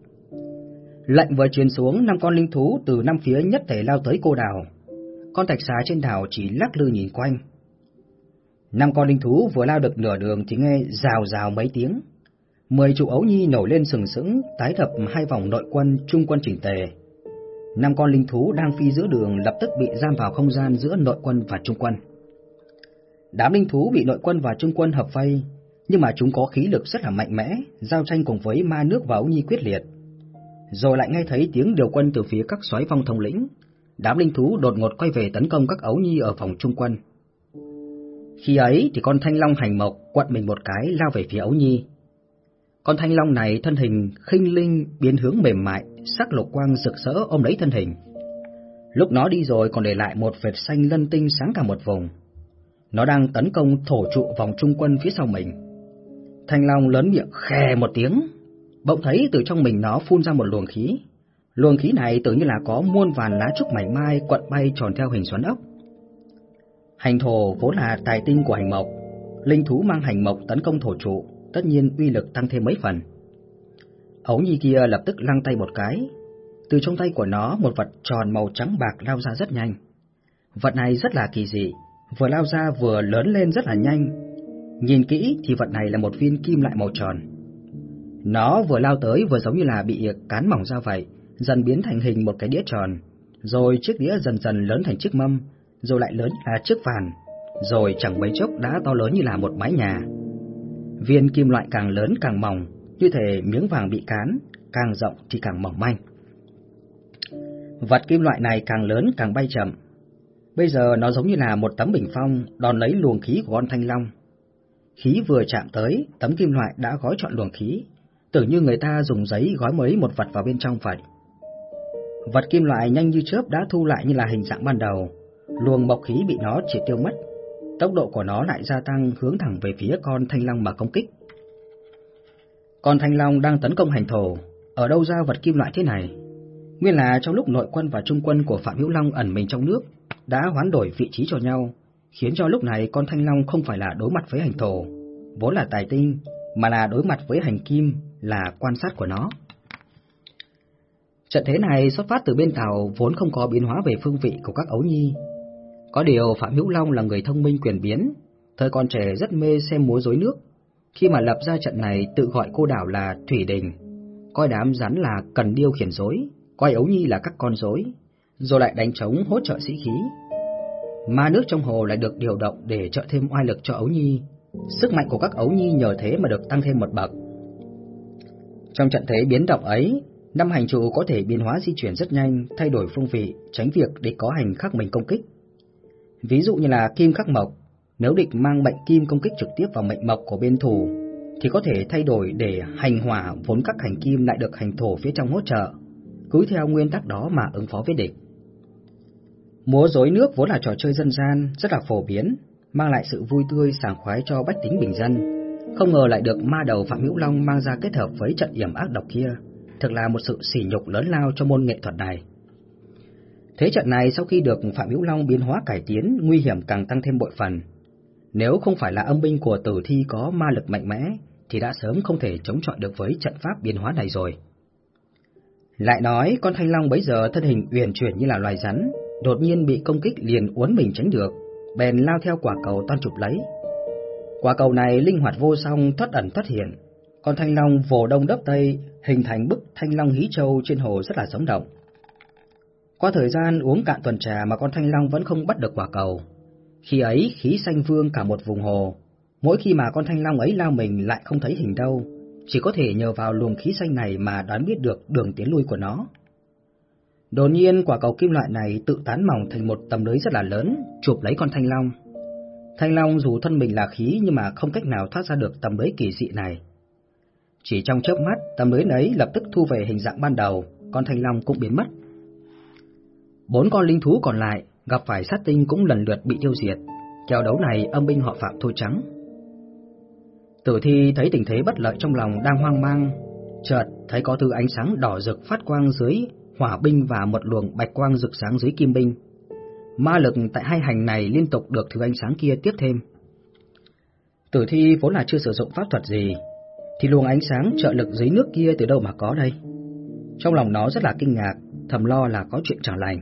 Lệnh vừa truyền xuống, năm con linh thú từ năm phía nhất thể lao tới cô đào con thạch xá trên đảo chỉ lắc lư nhìn quanh. Năm con linh thú vừa lao được nửa đường thì nghe rào rào mấy tiếng. Mười trụ ấu nhi nổi lên sừng sững, tái thập hai vòng nội quân, trung quân chỉnh tề. Năm con linh thú đang phi giữa đường lập tức bị giam vào không gian giữa nội quân và trung quân. Đám linh thú bị nội quân và trung quân hợp vây, nhưng mà chúng có khí lực rất là mạnh mẽ, giao tranh cùng với ma nước và ấu nhi quyết liệt. Rồi lại nghe thấy tiếng điều quân từ phía các soái phong thông lĩnh, đám linh thú đột ngột quay về tấn công các ấu nhi ở phòng trung quân. Khi ấy thì con thanh long hành mộc quặn mình một cái lao về phía ấu nhi. Con thanh long này thân hình khinh linh biến hướng mềm mại, sắc lục quang rực rỡ ôm lấy thân hình. Lúc nó đi rồi còn để lại một vệt xanh lân tinh sáng cả một vùng. Nó đang tấn công thổ trụ vòng trung quân phía sau mình. Thanh Long lớn miệng khè một tiếng, bỗng thấy từ trong mình nó phun ra một luồng khí. Luồng khí này tưởng như là có muôn vàn lá trúc mảnh mai quận bay tròn theo hình xoắn ốc. Hành thổ vốn là tài tinh của hành mộc, linh thú mang hành mộc tấn công thổ trụ, tất nhiên uy lực tăng thêm mấy phần. Ấu nhi kia lập tức lăng tay một cái, từ trong tay của nó một vật tròn màu trắng bạc lao ra rất nhanh. Vật này rất là kỳ dị, vừa lao ra vừa lớn lên rất là nhanh. Nhìn kỹ thì vật này là một viên kim loại màu tròn. Nó vừa lao tới vừa giống như là bị cán mỏng ra vậy, dần biến thành hình một cái đĩa tròn, rồi chiếc đĩa dần dần lớn thành chiếc mâm, rồi lại lớn là chiếc phàn, rồi chẳng mấy chốc đã to lớn như là một mái nhà. Viên kim loại càng lớn càng mỏng, như thể miếng vàng bị cán, càng rộng thì càng mỏng manh. Vật kim loại này càng lớn càng bay chậm. Bây giờ nó giống như là một tấm bình phong đòn lấy luồng khí của con thanh long. Khí vừa chạm tới, tấm kim loại đã gói trọn luồng khí, tưởng như người ta dùng giấy gói mấy một vật vào bên trong vậy. Vật kim loại nhanh như chớp đã thu lại như là hình dạng ban đầu, luồng mộc khí bị nó chỉ tiêu mất. Tốc độ của nó lại gia tăng hướng thẳng về phía con thanh long mà công kích. Con thanh long đang tấn công hành thổ, ở đâu ra vật kim loại thế này? Nguyên là trong lúc nội quân và trung quân của Phạm Hữu Long ẩn mình trong nước, đã hoán đổi vị trí cho nhau, khiến cho lúc này con thanh long không phải là đối mặt với hành thổ, vốn là tài tinh, mà là đối mặt với hành kim, là quan sát của nó. Trận thế này xuất phát từ bên tàu vốn không có biến hóa về phương vị của các ấu nhi. Có điều Phạm Hữu Long là người thông minh quyền biến, thời còn trẻ rất mê xem múa rối nước. Khi mà lập ra trận này tự gọi cô đảo là Thủy Đình, coi đám rắn là cần điêu khiển rối, coi ấu nhi là các con rối, rồi lại đánh trống hỗ trợ sĩ khí. Ma nước trong hồ lại được điều động để trợ thêm oai lực cho ấu nhi, sức mạnh của các ấu nhi nhờ thế mà được tăng thêm một bậc. Trong trận thế biến động ấy, năm hành trụ có thể biến hóa di chuyển rất nhanh, thay đổi phương vị, tránh việc địch có hành khắc mình công kích. Ví dụ như là kim khắc mộc, nếu địch mang mệnh kim công kích trực tiếp vào mệnh mộc của bên thủ, thì có thể thay đổi để hành hỏa vốn các hành kim lại được hành thổ phía trong hỗ trợ, cứ theo nguyên tắc đó mà ứng phó với địch. Múa rối nước vốn là trò chơi dân gian, rất là phổ biến, mang lại sự vui tươi sảng khoái cho bách tính bình dân. Không ngờ lại được ma đầu Phạm Hữu Long mang ra kết hợp với trận yểm ác độc kia, thực là một sự sỉ nhục lớn lao cho môn nghệ thuật này. Thế trận này sau khi được Phạm Hữu Long biến hóa cải tiến, nguy hiểm càng tăng thêm bội phần. Nếu không phải là âm binh của tử thi có ma lực mạnh mẽ, thì đã sớm không thể chống chọi được với trận pháp biến hóa này rồi. Lại nói, con thanh long bấy giờ thân hình uyển chuyển như là loài rắn, đột nhiên bị công kích liền uốn mình tránh được, bèn lao theo quả cầu toan chụp lấy. Quả cầu này linh hoạt vô song, thoát ẩn thoát hiện, con thanh long vồ đông đắp tây, hình thành bức thanh long hí châu trên hồ rất là sống động. Qua thời gian uống cạn tuần trà mà con thanh long vẫn không bắt được quả cầu. Khi ấy khí xanh vương cả một vùng hồ, mỗi khi mà con thanh long ấy lao mình lại không thấy hình đâu, chỉ có thể nhờ vào luồng khí xanh này mà đoán biết được đường tiến lui của nó. Đột nhiên quả cầu kim loại này tự tán mỏng thành một tầm lưới rất là lớn, chụp lấy con thanh long. Thanh long dù thân mình là khí nhưng mà không cách nào thoát ra được tầm lưới kỳ dị này. Chỉ trong chớp mắt, tấm lưới ấy lập tức thu về hình dạng ban đầu, con thanh long cũng biến mất. Bốn con linh thú còn lại gặp phải sát tinh cũng lần lượt bị tiêu diệt. Kèo đấu này âm binh họ phạm thôi trắng. Tử thi thấy tình thế bất lợi trong lòng đang hoang mang, chợt thấy có thứ ánh sáng đỏ rực phát quang dưới hỏa binh và một luồng bạch quang rực sáng dưới kim binh. Ma lực tại hai hành này liên tục được thứ ánh sáng kia tiếp thêm. Tử thi vốn là chưa sử dụng pháp thuật gì, thì luồng ánh sáng trợ lực dưới nước kia từ đâu mà có đây? Trong lòng nó rất là kinh ngạc, thầm lo là có chuyện chẳng lành.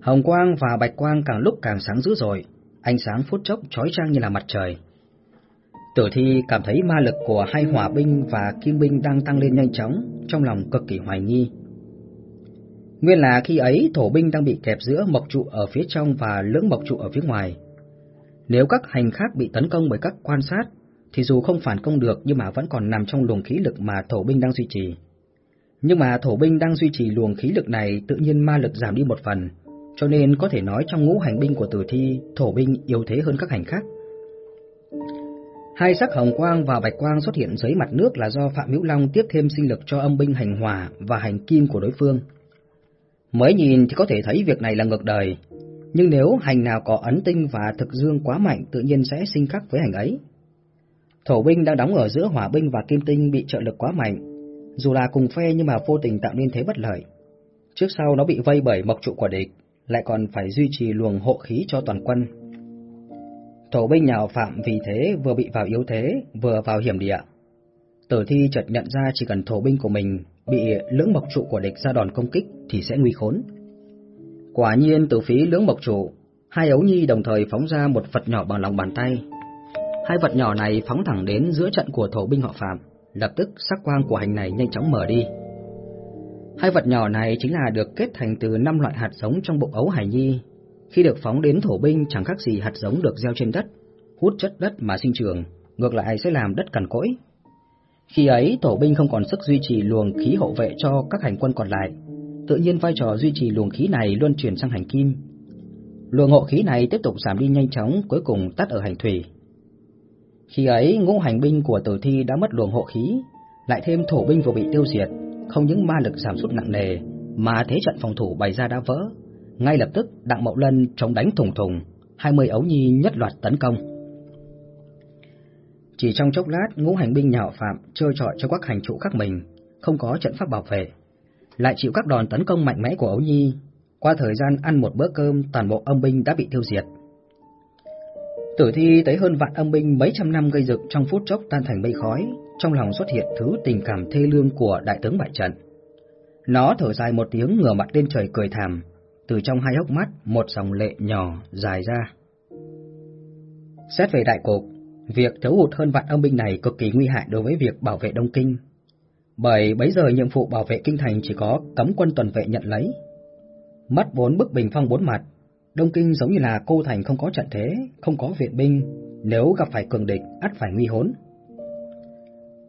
Hồng quang và bạch quang càng lúc càng sáng dữ rồi, ánh sáng phút chốc chói chang như là mặt trời. Tử thi cảm thấy ma lực của hai hỏa binh và kim binh đang tăng lên nhanh chóng, trong lòng cực kỳ hoài nghi. Nguyên là khi ấy thổ binh đang bị kẹp giữa mộc trụ ở phía trong và lưỡng mộc trụ ở phía ngoài. Nếu các hành khác bị tấn công bởi các quan sát, thì dù không phản công được nhưng mà vẫn còn nằm trong luồng khí lực mà thổ binh đang duy trì. Nhưng mà thổ binh đang duy trì luồng khí lực này tự nhiên ma lực giảm đi một phần, cho nên có thể nói trong ngũ hành binh của tử thi, thổ binh yếu thế hơn các hành khác. Hai sắc hồng quang và bạch quang xuất hiện dưới mặt nước là do Phạm Hữu Long tiếp thêm sinh lực cho âm binh hành hỏa và hành kim của đối phương. Mới nhìn thì có thể thấy việc này là ngược đời, nhưng nếu hành nào có ấn tinh và thực dương quá mạnh tự nhiên sẽ sinh khắc với hành ấy. Thổ binh đang đóng ở giữa hỏa binh và kim tinh bị trợ lực quá mạnh, dù là cùng phe nhưng mà vô tình tạo nên thế bất lợi. Trước sau nó bị vây bởi mộc trụ của địch, lại còn phải duy trì luồng hộ khí cho toàn quân. Thổ binh nhà phạm vì thế vừa bị vào yếu thế, vừa vào hiểm địa. Tử thi chợt nhận ra chỉ cần thổ binh của mình bị lưỡng mộc trụ của địch ra đòn công kích thì sẽ nguy khốn. Quả nhiên từ phía lưỡng mộc trụ, hai ấu nhi đồng thời phóng ra một vật nhỏ bằng lòng bàn tay. Hai vật nhỏ này phóng thẳng đến giữa trận của thổ binh họ Phạm, lập tức sắc quang của hành này nhanh chóng mở đi. Hai vật nhỏ này chính là được kết thành từ năm loại hạt giống trong bụng ấu hải nhi. Khi được phóng đến thổ binh chẳng khác gì hạt giống được gieo trên đất, hút chất đất mà sinh trường, ngược lại sẽ làm đất cằn cỗi. Khi ấy, thổ binh không còn sức duy trì luồng khí hộ vệ cho các hành quân còn lại, tự nhiên vai trò duy trì luồng khí này luôn chuyển sang hành kim. Luồng hộ khí này tiếp tục giảm đi nhanh chóng, cuối cùng tắt ở hành thủy. Khi ấy, ngũ hành binh của tử thi đã mất luồng hộ khí, lại thêm thổ binh vừa bị tiêu diệt, không những ma lực giảm sút nặng nề, mà thế trận phòng thủ bày ra đã vỡ. Ngay lập tức, Đặng Mậu Lân chống đánh thùng thùng, 20 ấu nhi nhất loạt tấn công. Chỉ trong chốc lát, ngũ hành binh nhạo phạm chơi trọi cho các hành trụ khác mình, không có trận pháp bảo vệ, lại chịu các đòn tấn công mạnh mẽ của ấu nhi. Qua thời gian ăn một bữa cơm, toàn bộ âm binh đã bị tiêu diệt. Tử thi tới hơn vạn âm binh mấy trăm năm gây dựng trong phút chốc tan thành mây khói, trong lòng xuất hiện thứ tình cảm thê lương của đại tướng bại trận. Nó thở dài một tiếng ngửa mặt lên trời cười thảm, từ trong hai hốc mắt một dòng lệ nhỏ dài ra. Xét về đại cục, việc thiếu hụt hơn vạn âm binh này cực kỳ nguy hại đối với việc bảo vệ Đông Kinh. Bởi bấy giờ nhiệm vụ bảo vệ kinh thành chỉ có cấm quân tuần vệ nhận lấy. Mất bốn bức bình phong bốn mặt, Đông Kinh giống như là cô thành không có trận thế, không có viện binh, nếu gặp phải cường địch, ắt phải nguy hốn.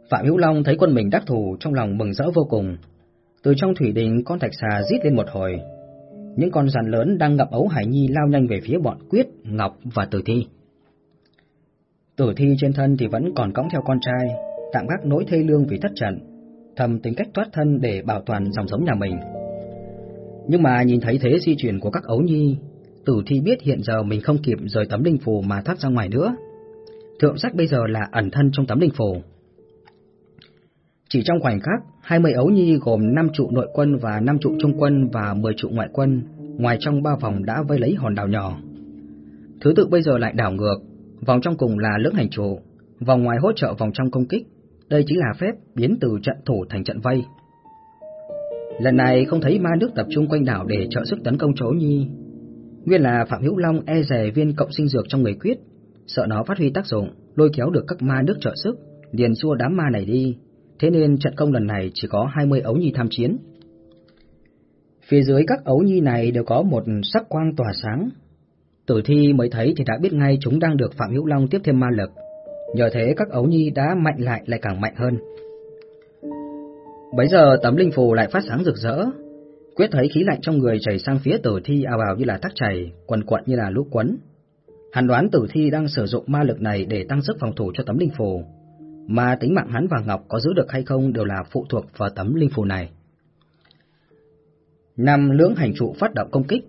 Phạm Hữu Long thấy quân mình đắc thủ trong lòng mừng rỡ vô cùng. Từ trong thủy đình con thạch xà rít lên một hồi. Những con rắn lớn đang ngập ấu hải nhi lao nhanh về phía bọn Quyết, Ngọc và Tử Thi. Tử Thi trên thân thì vẫn còn cõng theo con trai, tạm gác nỗi thê lương vì thất trận, thầm tính cách thoát thân để bảo toàn dòng giống nhà mình. Nhưng mà nhìn thấy thế di chuyển của các ấu nhi, Tử Thi biết hiện giờ mình không kịp rời tấm linh phù mà thoát ra ngoài nữa. Thượng sách bây giờ là ẩn thân trong tấm linh phù. Chỉ trong khoảnh khắc, 20 ấu nhi gồm 5 trụ nội quân và 5 trụ trung quân và 10 trụ ngoại quân, ngoài trong ba vòng đã vây lấy hòn đảo nhỏ. Thứ tự bây giờ lại đảo ngược, vòng trong cùng là lưỡng hành trụ, vòng ngoài hỗ trợ vòng trong công kích. Đây chính là phép biến từ trận thủ thành trận vây. Lần này không thấy ma nước tập trung quanh đảo để trợ sức tấn công chỗ nhi. Nguyên là Phạm Hữu Long e rè viên cộng sinh dược trong người quyết, sợ nó phát huy tác dụng, lôi kéo được các ma nước trợ sức, liền xua đám ma này đi, thế nên trận công lần này chỉ có 20 ấu nhi tham chiến. Phía dưới các ấu nhi này đều có một sắc quang tỏa sáng. Tử thi mới thấy thì đã biết ngay chúng đang được Phạm Hữu Long tiếp thêm ma lực. Nhờ thế các ấu nhi đã mạnh lại lại càng mạnh hơn. Bấy giờ tấm linh phù lại phát sáng rực rỡ. Quyết thấy khí lạnh trong người chảy sang phía tử thi ào ào như là tắc chảy, quần quận như là lũ quấn. Hắn đoán tử thi đang sử dụng ma lực này để tăng sức phòng thủ cho tấm linh phù, mà tính mạng hắn và Ngọc có giữ được hay không đều là phụ thuộc vào tấm linh phù này. Năm lưỡng hành trụ phát động công kích.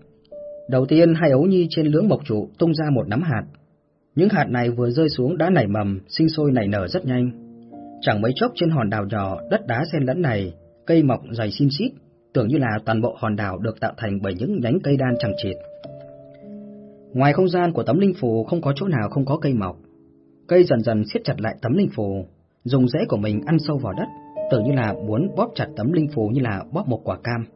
Đầu tiên hai ấu nhi trên lưỡng mộc trụ tung ra một nắm hạt. Những hạt này vừa rơi xuống đã nảy mầm, sinh sôi nảy nở rất nhanh. Chẳng mấy chốc trên hòn đảo nhỏ, đất đá xen lẫn này, cây mọc dày xin xít, tưởng như là toàn bộ hòn đảo được tạo thành bởi những nhánh cây đan chẳng chịt. Ngoài không gian của tấm linh phù không có chỗ nào không có cây mọc. Cây dần dần siết chặt lại tấm linh phù, dùng rễ của mình ăn sâu vào đất, tưởng như là muốn bóp chặt tấm linh phù như là bóp một quả cam.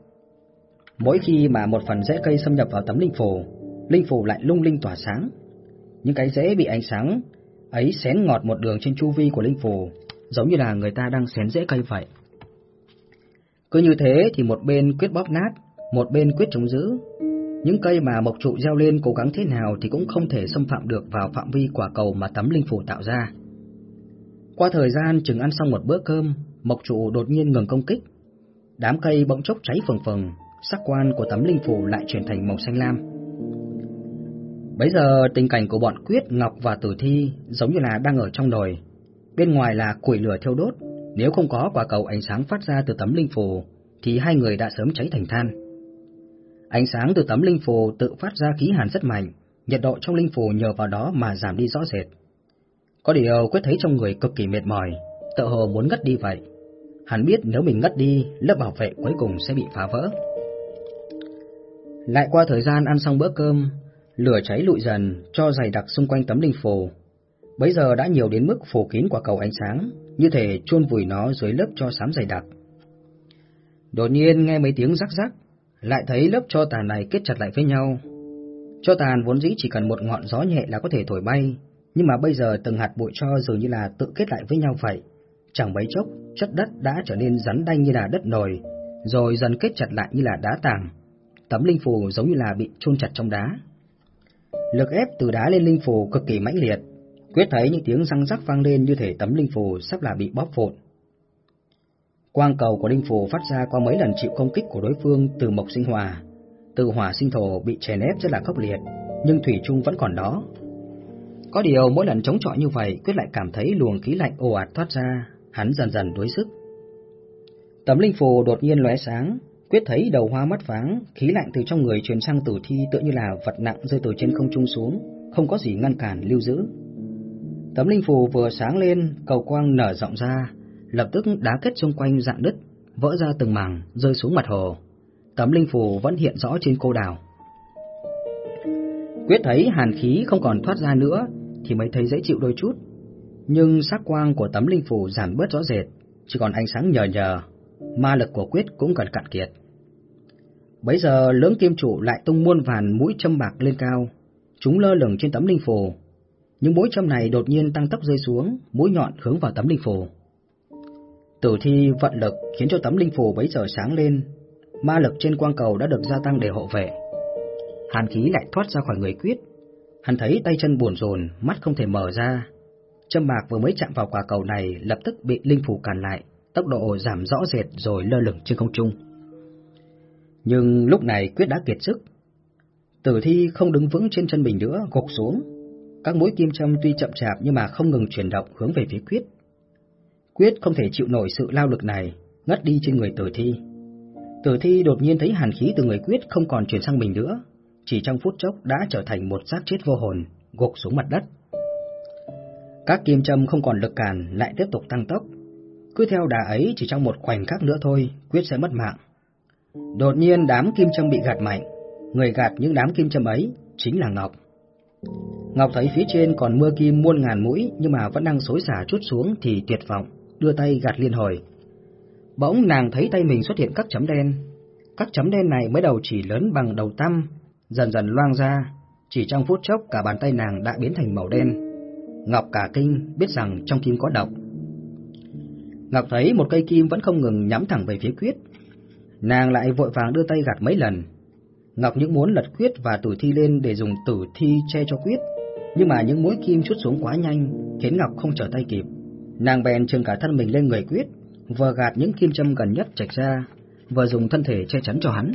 Mỗi khi mà một phần rễ cây xâm nhập vào tấm linh phù, linh phù lại lung linh tỏa sáng. Những cái rễ bị ánh sáng ấy xén ngọt một đường trên chu vi của linh phù, giống như là người ta đang xén rễ cây vậy. Cứ như thế thì một bên quyết bóp nát, một bên quyết chống giữ, những cây mà mộc trụ gieo lên cố gắng thế nào thì cũng không thể xâm phạm được vào phạm vi quả cầu mà tấm linh phủ tạo ra. Qua thời gian chừng ăn xong một bữa cơm, mộc trụ đột nhiên ngừng công kích. Đám cây bỗng chốc cháy phừng phừng, sắc quan của tấm linh phủ lại chuyển thành màu xanh lam. Bây giờ tình cảnh của bọn Quyết, Ngọc và Tử Thi giống như là đang ở trong nồi. Bên ngoài là củi lửa thiêu đốt, nếu không có quả cầu ánh sáng phát ra từ tấm linh phù thì hai người đã sớm cháy thành than. Ánh sáng từ tấm linh phù tự phát ra khí hàn rất mạnh, nhiệt độ trong linh phù nhờ vào đó mà giảm đi rõ rệt. Có điều quyết thấy trong người cực kỳ mệt mỏi, tự hồ muốn ngất đi vậy. Hắn biết nếu mình ngất đi, lớp bảo vệ cuối cùng sẽ bị phá vỡ. Lại qua thời gian ăn xong bữa cơm, lửa cháy lụi dần cho dày đặc xung quanh tấm linh phù. Bấy giờ đã nhiều đến mức phủ kín quả cầu ánh sáng, như thể chôn vùi nó dưới lớp cho xám dày đặc. Đột nhiên nghe mấy tiếng rắc rắc, lại thấy lớp cho tàn này kết chặt lại với nhau. Cho tàn vốn dĩ chỉ cần một ngọn gió nhẹ là có thể thổi bay, nhưng mà bây giờ từng hạt bụi cho dường như là tự kết lại với nhau vậy. Chẳng mấy chốc, chất đất đã trở nên rắn đanh như là đất nồi, rồi dần kết chặt lại như là đá tảng. Tấm linh phù giống như là bị chôn chặt trong đá. Lực ép từ đá lên linh phù cực kỳ mãnh liệt, quyết thấy những tiếng răng rắc vang lên như thể tấm linh phù sắp là bị bóp vụn. Quang cầu của linh phù phát ra qua mấy lần chịu công kích của đối phương từ mộc sinh hòa, từ hỏa sinh thổ bị chèn ép rất là khốc liệt, nhưng thủy chung vẫn còn đó. Có điều mỗi lần chống chọi như vậy, Quyết lại cảm thấy luồng khí lạnh ồ ạt thoát ra, hắn dần dần đuối sức. Tấm linh phù đột nhiên lóe sáng, Quyết thấy đầu hoa mắt váng, khí lạnh từ trong người truyền sang tử thi tựa như là vật nặng rơi từ trên không trung xuống, không có gì ngăn cản lưu giữ. Tấm linh phù vừa sáng lên, cầu quang nở rộng ra, lập tức đá kết xung quanh dạng đứt, vỡ ra từng mảng, rơi xuống mặt hồ. Tấm linh phù vẫn hiện rõ trên cô đảo. Quyết thấy hàn khí không còn thoát ra nữa, thì mới thấy dễ chịu đôi chút. Nhưng sắc quang của tấm linh phù giảm bớt rõ rệt, chỉ còn ánh sáng nhờ nhờ, ma lực của Quyết cũng gần cạn kiệt. Bấy giờ lưỡng kim trụ lại tung muôn vàn mũi châm bạc lên cao, chúng lơ lửng trên tấm linh phù. Những mũi châm này đột nhiên tăng tốc rơi xuống, mũi nhọn hướng vào tấm linh phù. Tử thi vận lực khiến cho tấm linh phù bấy giờ sáng lên, ma lực trên quang cầu đã được gia tăng để hộ vệ. Hàn khí lại thoát ra khỏi người Quyết, Hắn thấy tay chân buồn rồn, mắt không thể mở ra. Châm bạc vừa mới chạm vào quả cầu này lập tức bị linh phù cản lại, tốc độ giảm rõ rệt rồi lơ lửng trên không trung. Nhưng lúc này Quyết đã kiệt sức. Tử thi không đứng vững trên chân mình nữa, gục xuống. Các mũi kim châm tuy chậm chạp nhưng mà không ngừng chuyển động hướng về phía Quyết. Quyết không thể chịu nổi sự lao lực này, ngất đi trên người tử thi. Tử thi đột nhiên thấy hàn khí từ người Quyết không còn chuyển sang mình nữa, chỉ trong phút chốc đã trở thành một xác chết vô hồn, gục xuống mặt đất. Các kim châm không còn lực cản lại tiếp tục tăng tốc. Cứ theo đà ấy chỉ trong một khoảnh khắc nữa thôi, quyết sẽ mất mạng. Đột nhiên đám kim châm bị gạt mạnh, người gạt những đám kim châm ấy chính là Ngọc. Ngọc thấy phía trên còn mưa kim muôn ngàn mũi nhưng mà vẫn đang xối xả chút xuống thì tuyệt vọng, đưa tay gạt liên hồi. Bỗng nàng thấy tay mình xuất hiện các chấm đen. Các chấm đen này mới đầu chỉ lớn bằng đầu tăm, dần dần loang ra, chỉ trong phút chốc cả bàn tay nàng đã biến thành màu đen. Ngọc cả kinh biết rằng trong kim có độc. Ngọc thấy một cây kim vẫn không ngừng nhắm thẳng về phía Quyết. Nàng lại vội vàng đưa tay gạt mấy lần. Ngọc những muốn lật Quyết và tử thi lên để dùng tử thi che cho Quyết, nhưng mà những mũi kim chút xuống quá nhanh, khiến Ngọc không trở tay kịp. Nàng bèn trừng cả thân mình lên người Quyết, vừa gạt những kim châm gần nhất chạch ra, vừa dùng thân thể che chắn cho hắn.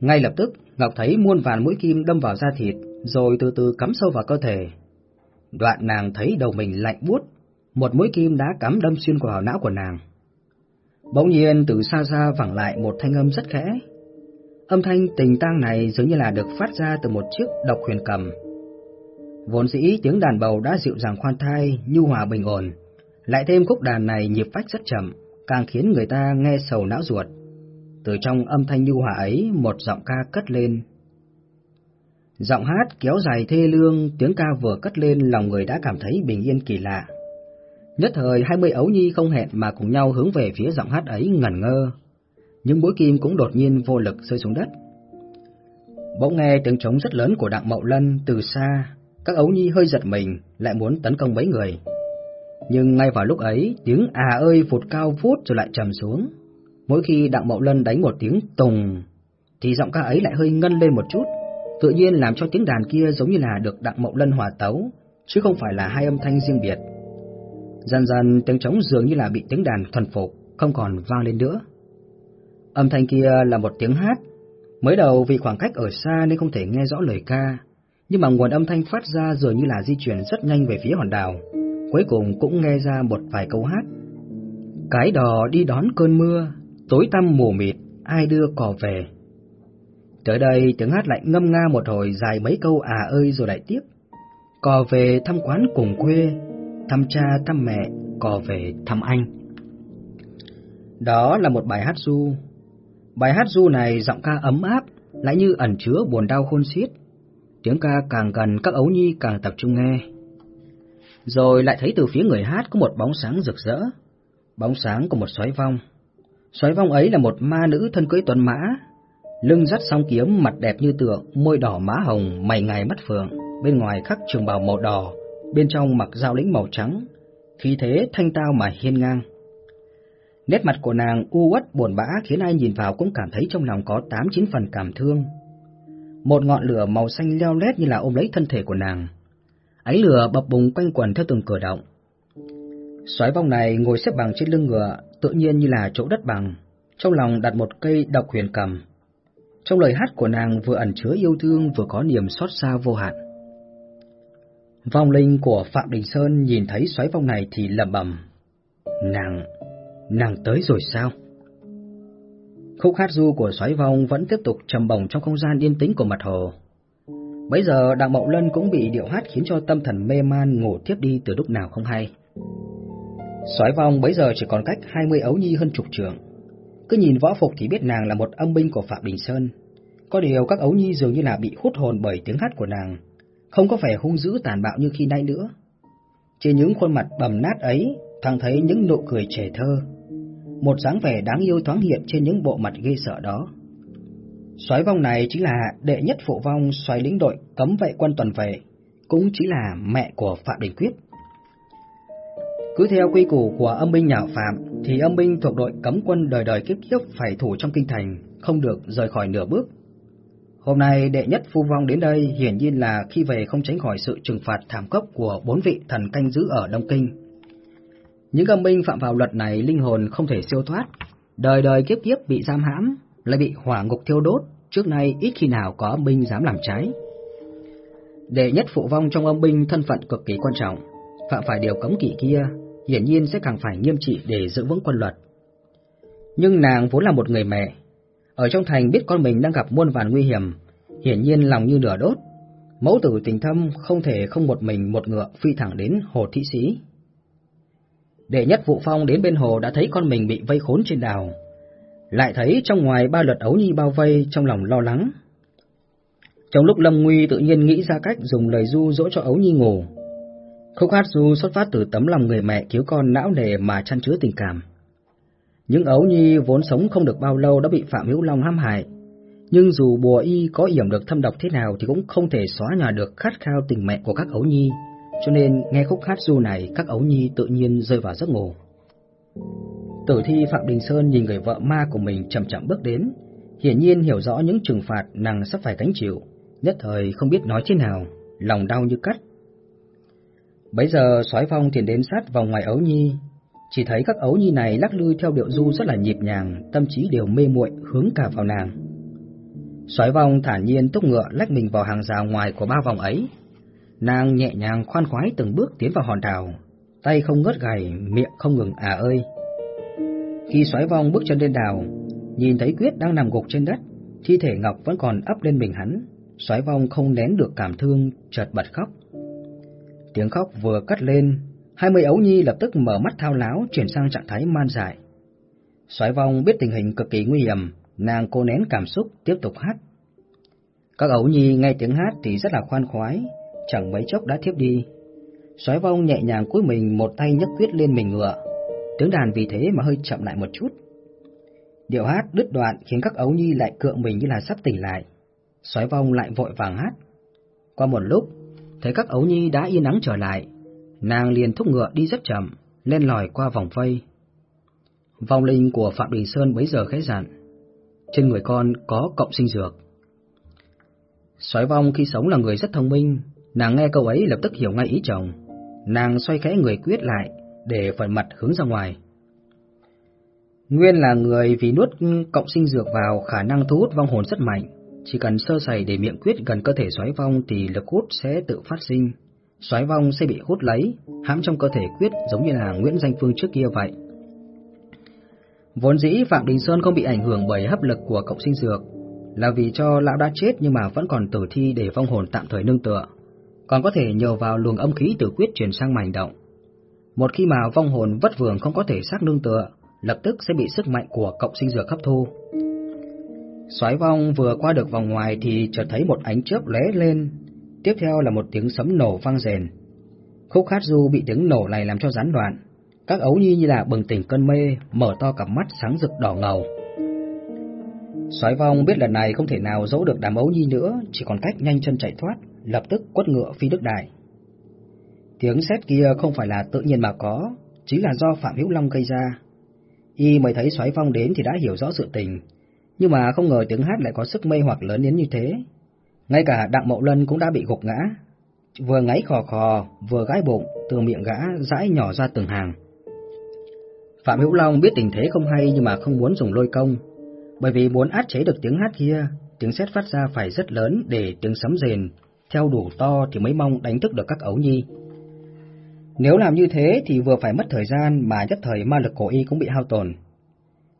Ngay lập tức, Ngọc thấy muôn vàn mũi kim đâm vào da thịt, rồi từ từ cắm sâu vào cơ thể. Đoạn nàng thấy đầu mình lạnh buốt, một mũi kim đã cắm đâm xuyên vào não của nàng. Bỗng nhiên từ xa xa vẳng lại một thanh âm rất khẽ. Âm thanh tình tang này dường như là được phát ra từ một chiếc độc huyền cầm. Vốn dĩ tiếng đàn bầu đã dịu dàng khoan thai, nhu hòa bình ổn, lại thêm khúc đàn này nhịp phách rất chậm, càng khiến người ta nghe sầu não ruột. Từ trong âm thanh nhu hòa ấy, một giọng ca cất lên. Giọng hát kéo dài thê lương, tiếng ca vừa cất lên lòng người đã cảm thấy bình yên kỳ lạ. Nhất thời hai mươi ấu nhi không hẹn mà cùng nhau hướng về phía giọng hát ấy ngẩn ngơ. Nhưng mũi kim cũng đột nhiên vô lực rơi xuống đất. Bỗng nghe tiếng trống rất lớn của đặng mậu lân từ xa, các ấu nhi hơi giật mình, lại muốn tấn công mấy người. Nhưng ngay vào lúc ấy, tiếng à ơi phụt cao phút rồi lại trầm xuống. Mỗi khi Đặng Mậu Lân đánh một tiếng tùng, thì giọng ca ấy lại hơi ngân lên một chút, tự nhiên làm cho tiếng đàn kia giống như là được Đặng Mậu Lân hòa tấu, chứ không phải là hai âm thanh riêng biệt. Dần dần tiếng trống dường như là bị tiếng đàn thuần phục, không còn vang lên nữa. Âm thanh kia là một tiếng hát, mới đầu vì khoảng cách ở xa nên không thể nghe rõ lời ca, nhưng mà nguồn âm thanh phát ra dường như là di chuyển rất nhanh về phía hòn đảo, cuối cùng cũng nghe ra một vài câu hát. Cái đò đi đón cơn mưa, Tối tăm mù mịt, ai đưa cò về. Tới đây tiếng hát lại ngâm nga một hồi dài mấy câu à ơi rồi lại tiếp. Cò về thăm quán cùng quê, thăm cha thăm mẹ, cò về thăm anh. Đó là một bài hát du. Bài hát du này giọng ca ấm áp, lại như ẩn chứa buồn đau khôn xiết. Tiếng ca càng gần các ấu nhi càng tập trung nghe. Rồi lại thấy từ phía người hát có một bóng sáng rực rỡ, bóng sáng của một xoáy vong. Xoáy vong ấy là một ma nữ thân cưỡi tuấn mã, lưng dắt song kiếm, mặt đẹp như tượng, môi đỏ má hồng, mày ngài mắt phượng, bên ngoài khắc trường bào màu đỏ, bên trong mặc dao lĩnh màu trắng, khí thế thanh tao mà hiên ngang. Nét mặt của nàng u uất buồn bã khiến ai nhìn vào cũng cảm thấy trong lòng có tám chín phần cảm thương. Một ngọn lửa màu xanh leo lét như là ôm lấy thân thể của nàng. Ánh lửa bập bùng quanh quần theo từng cửa động. Soái vong này ngồi xếp bằng trên lưng ngựa, tự nhiên như là chỗ đất bằng, trong lòng đặt một cây độc huyền cầm. Trong lời hát của nàng vừa ẩn chứa yêu thương vừa có niềm xót xa vô hạn. Vong linh của Phạm Đình Sơn nhìn thấy xoáy vong này thì lẩm bẩm, nàng, nàng tới rồi sao? Khúc hát du của xoáy vong vẫn tiếp tục trầm bổng trong không gian yên tĩnh của mặt hồ. Bây giờ Đặng Mậu Lân cũng bị điệu hát khiến cho tâm thần mê man ngủ tiếp đi từ lúc nào không hay. Soái vong bấy giờ chỉ còn cách 20 ấu nhi hơn chục trường. Cứ nhìn võ phục thì biết nàng là một âm binh của Phạm Đình Sơn. Có điều các ấu nhi dường như là bị hút hồn bởi tiếng hát của nàng, không có vẻ hung dữ tàn bạo như khi nãy nữa. Trên những khuôn mặt bầm nát ấy, thằng thấy những nụ cười trẻ thơ. Một dáng vẻ đáng yêu thoáng hiện trên những bộ mặt ghê sợ đó. Soái vong này chính là đệ nhất phụ vong soái lĩnh đội cấm vệ quân tuần vệ, cũng chính là mẹ của Phạm Đình Quyết. Cứ theo quy củ của âm binh nhà Phạm, thì âm binh thuộc đội cấm quân đời đời kiếp kiếp phải thủ trong kinh thành, không được rời khỏi nửa bước. Hôm nay đệ nhất phu vong đến đây hiển nhiên là khi về không tránh khỏi sự trừng phạt thảm cấp của bốn vị thần canh giữ ở Đông Kinh. Những âm binh phạm vào luật này linh hồn không thể siêu thoát, đời đời kiếp kiếp bị giam hãm, lại bị hỏa ngục thiêu đốt, trước nay ít khi nào có âm binh dám làm trái. Đệ nhất phụ vong trong âm binh thân phận cực kỳ quan trọng, phạm phải điều cấm kỵ kia, hiển nhiên sẽ càng phải nghiêm trị để giữ vững quân luật. Nhưng nàng vốn là một người mẹ, ở trong thành biết con mình đang gặp muôn vàn nguy hiểm, hiển nhiên lòng như lửa đốt. Mẫu tử tình thâm không thể không một mình một ngựa phi thẳng đến hồ thị sĩ. Đệ nhất vụ phong đến bên hồ đã thấy con mình bị vây khốn trên đảo, lại thấy trong ngoài ba luật ấu nhi bao vây trong lòng lo lắng. Trong lúc Lâm Nguy tự nhiên nghĩ ra cách dùng lời du dỗ cho ấu nhi ngủ, Khúc hát du xuất phát từ tấm lòng người mẹ cứu con não nề mà chăn chứa tình cảm. Những ấu nhi vốn sống không được bao lâu đã bị Phạm Hữu Long hãm hại, nhưng dù bùa y có yểm được thâm độc thế nào thì cũng không thể xóa nhòa được khát khao tình mẹ của các ấu nhi, cho nên nghe khúc hát du này các ấu nhi tự nhiên rơi vào giấc ngủ. Tử thi Phạm Đình Sơn nhìn người vợ ma của mình chậm chậm bước đến, hiển nhiên hiểu rõ những trừng phạt nàng sắp phải gánh chịu, nhất thời không biết nói thế nào, lòng đau như cắt, Bấy giờ soái phong thiền đến sát vào ngoài ấu nhi, chỉ thấy các ấu nhi này lắc lư theo điệu du rất là nhịp nhàng, tâm trí đều mê muội hướng cả vào nàng. Soái vong thản nhiên túc ngựa lách mình vào hàng rào ngoài của ba vòng ấy. Nàng nhẹ nhàng khoan khoái từng bước tiến vào hòn đảo, tay không ngớt gầy, miệng không ngừng à ơi. Khi xoáy vong bước chân lên đảo, nhìn thấy Quyết đang nằm gục trên đất, thi thể Ngọc vẫn còn ấp lên mình hắn, xoáy vong không nén được cảm thương, chợt bật khóc. Tiếng khóc vừa cất lên, hai mươi ấu nhi lập tức mở mắt thao láo chuyển sang trạng thái man dại. xoáy vong biết tình hình cực kỳ nguy hiểm, nàng cô nén cảm xúc tiếp tục hát. Các ấu nhi nghe tiếng hát thì rất là khoan khoái, chẳng mấy chốc đã thiếp đi. Soái vong nhẹ nhàng cúi mình một tay nhấc quyết lên mình ngựa, tiếng đàn vì thế mà hơi chậm lại một chút. Điệu hát đứt đoạn khiến các ấu nhi lại cựa mình như là sắp tỉnh lại. Soái vong lại vội vàng hát. Qua một lúc, thấy các ấu nhi đã yên nắng trở lại, nàng liền thúc ngựa đi rất chậm, lên lòi qua vòng vây. Vòng linh của Phạm Đình Sơn bấy giờ khẽ dặn, trên người con có cộng sinh dược. Soái vong khi sống là người rất thông minh, nàng nghe câu ấy lập tức hiểu ngay ý chồng, nàng xoay khẽ người quyết lại để phần mặt hướng ra ngoài. Nguyên là người vì nuốt cộng sinh dược vào khả năng thu hút vong hồn rất mạnh, chỉ cần sơ sẩy để miệng quyết gần cơ thể xoáy vong thì lực hút sẽ tự phát sinh. Xoáy vong sẽ bị hút lấy, hãm trong cơ thể quyết giống như là Nguyễn Danh Phương trước kia vậy. Vốn dĩ Phạm Đình Sơn không bị ảnh hưởng bởi hấp lực của cộng sinh dược, là vì cho lão đã chết nhưng mà vẫn còn tử thi để vong hồn tạm thời nương tựa, còn có thể nhờ vào luồng âm khí từ quyết chuyển sang mảnh động. Một khi mà vong hồn vất vưởng không có thể xác nương tựa, lập tức sẽ bị sức mạnh của cộng sinh dược hấp thu. Soái vong vừa qua được vòng ngoài thì chợt thấy một ánh chớp lóe lên, tiếp theo là một tiếng sấm nổ vang rền. Khúc khát du bị tiếng nổ này làm cho gián đoạn, các ấu nhi như là bừng tỉnh cơn mê, mở to cặp mắt sáng rực đỏ ngầu. Soái vong biết lần này không thể nào giấu được đám ấu nhi nữa, chỉ còn cách nhanh chân chạy thoát, lập tức quất ngựa phi đức đài Tiếng sét kia không phải là tự nhiên mà có, chính là do Phạm Hữu Long gây ra. Y mới thấy xoáy phong đến thì đã hiểu rõ sự tình, nhưng mà không ngờ tiếng hát lại có sức mê hoặc lớn đến như thế. Ngay cả Đặng Mậu Lân cũng đã bị gục ngã, vừa ngáy khò khò, vừa gãi bụng, từ miệng gã dãi nhỏ ra từng hàng. Phạm Hữu Long biết tình thế không hay nhưng mà không muốn dùng lôi công, bởi vì muốn át chế được tiếng hát kia, tiếng sét phát ra phải rất lớn để tiếng sấm rền, theo đủ to thì mới mong đánh thức được các ấu nhi. Nếu làm như thế thì vừa phải mất thời gian mà nhất thời ma lực của y cũng bị hao tổn.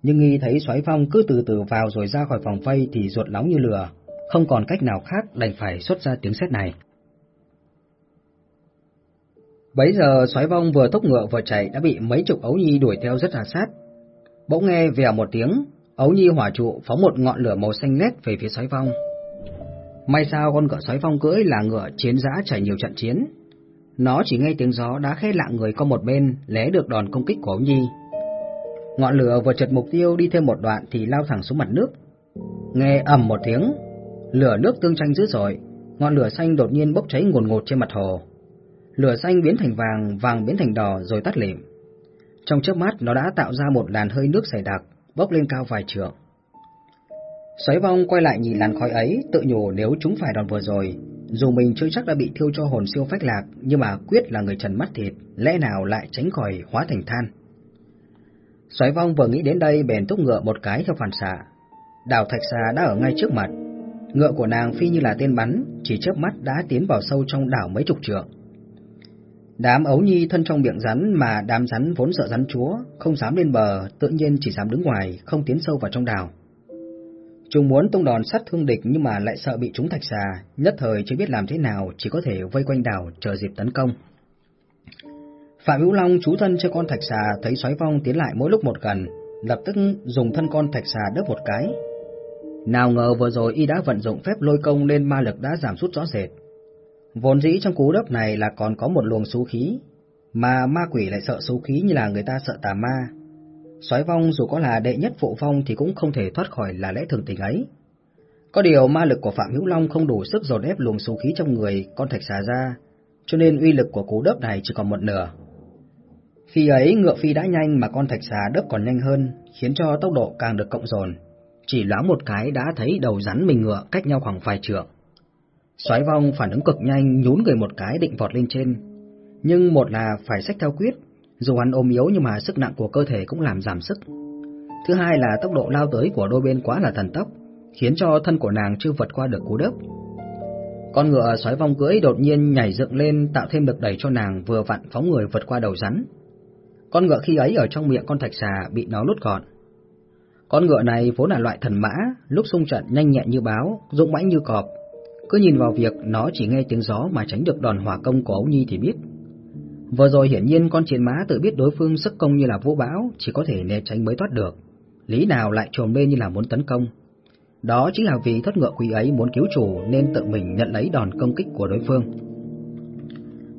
Nhưng y thấy xoáy phong cứ từ từ vào rồi ra khỏi phòng vây thì ruột nóng như lửa, không còn cách nào khác đành phải xuất ra tiếng sét này. Bấy giờ xoáy vong vừa thúc ngựa vừa chạy đã bị mấy chục ấu nhi đuổi theo rất là sát. Bỗng nghe vèo một tiếng, ấu nhi hỏa trụ phóng một ngọn lửa màu xanh lét về phía xoáy vong. May sao con ngựa sói phong cưỡi là ngựa chiến giã trải nhiều trận chiến. Nó chỉ nghe tiếng gió đã khét lạng người có một bên, lé được đòn công kích của ông nhi. Ngọn lửa vừa chật mục tiêu đi thêm một đoạn thì lao thẳng xuống mặt nước. Nghe ầm một tiếng, lửa nước tương tranh dữ dội, ngọn lửa xanh đột nhiên bốc cháy ngồn ngột trên mặt hồ. Lửa xanh biến thành vàng, vàng biến thành đỏ rồi tắt lịm. Trong chớp mắt nó đã tạo ra một làn hơi nước dày đặc, bốc lên cao vài trượng. Xoáy vong quay lại nhìn làn khói ấy, tự nhủ nếu chúng phải đòn vừa rồi, dù mình chưa chắc đã bị thiêu cho hồn siêu phách lạc, nhưng mà quyết là người trần mắt thịt, lẽ nào lại tránh khỏi hóa thành than. Xoáy vong vừa nghĩ đến đây bèn thúc ngựa một cái theo phản xạ. Đào thạch xà đã ở ngay trước mặt. Ngựa của nàng phi như là tên bắn, chỉ chớp mắt đã tiến vào sâu trong đảo mấy chục trượng. Đám ấu nhi thân trong miệng rắn mà đám rắn vốn sợ rắn chúa, không dám lên bờ, tự nhiên chỉ dám đứng ngoài, không tiến sâu vào trong đảo. Chúng muốn tung đòn sát thương địch nhưng mà lại sợ bị chúng thạch xà, nhất thời chưa biết làm thế nào, chỉ có thể vây quanh đảo chờ dịp tấn công. Phạm Hữu Long chú thân cho con thạch xà thấy xoáy vong tiến lại mỗi lúc một gần, lập tức dùng thân con thạch xà đớp một cái. Nào ngờ vừa rồi y đã vận dụng phép lôi công nên ma lực đã giảm sút rõ rệt. Vốn dĩ trong cú đớp này là còn có một luồng xú khí, mà ma quỷ lại sợ xú khí như là người ta sợ tà ma. Soái vong dù có là đệ nhất phụ phong thì cũng không thể thoát khỏi là lẽ thường tình ấy. Có điều ma lực của Phạm Hữu Long không đủ sức dồn ép luồng số khí trong người con thạch xà ra, cho nên uy lực của cú đớp này chỉ còn một nửa. Khi ấy ngựa phi đã nhanh mà con thạch xà đớp còn nhanh hơn, khiến cho tốc độ càng được cộng dồn. Chỉ loáng một cái đã thấy đầu rắn mình ngựa cách nhau khoảng vài trượng. Soái vong phản ứng cực nhanh nhún người một cái định vọt lên trên. Nhưng một là phải sách theo quyết, dù hắn ôm yếu nhưng mà sức nặng của cơ thể cũng làm giảm sức. Thứ hai là tốc độ lao tới của đôi bên quá là thần tốc, khiến cho thân của nàng chưa vượt qua được cú đớp. Con ngựa xoáy vong cưỡi đột nhiên nhảy dựng lên tạo thêm lực đẩy cho nàng vừa vặn phóng người vượt qua đầu rắn. Con ngựa khi ấy ở trong miệng con thạch xà bị nó lút gọn. Con ngựa này vốn là loại thần mã, lúc xung trận nhanh nhẹn như báo, dũng mãnh như cọp. Cứ nhìn vào việc nó chỉ nghe tiếng gió mà tránh được đòn hỏa công của Ấu Nhi thì biết. Vừa rồi hiển nhiên con chiến mã tự biết đối phương sức công như là vũ bão, chỉ có thể né tránh mới thoát được. Lý nào lại trồm lên như là muốn tấn công. Đó chính là vì thất ngựa quý ấy muốn cứu chủ nên tự mình nhận lấy đòn công kích của đối phương.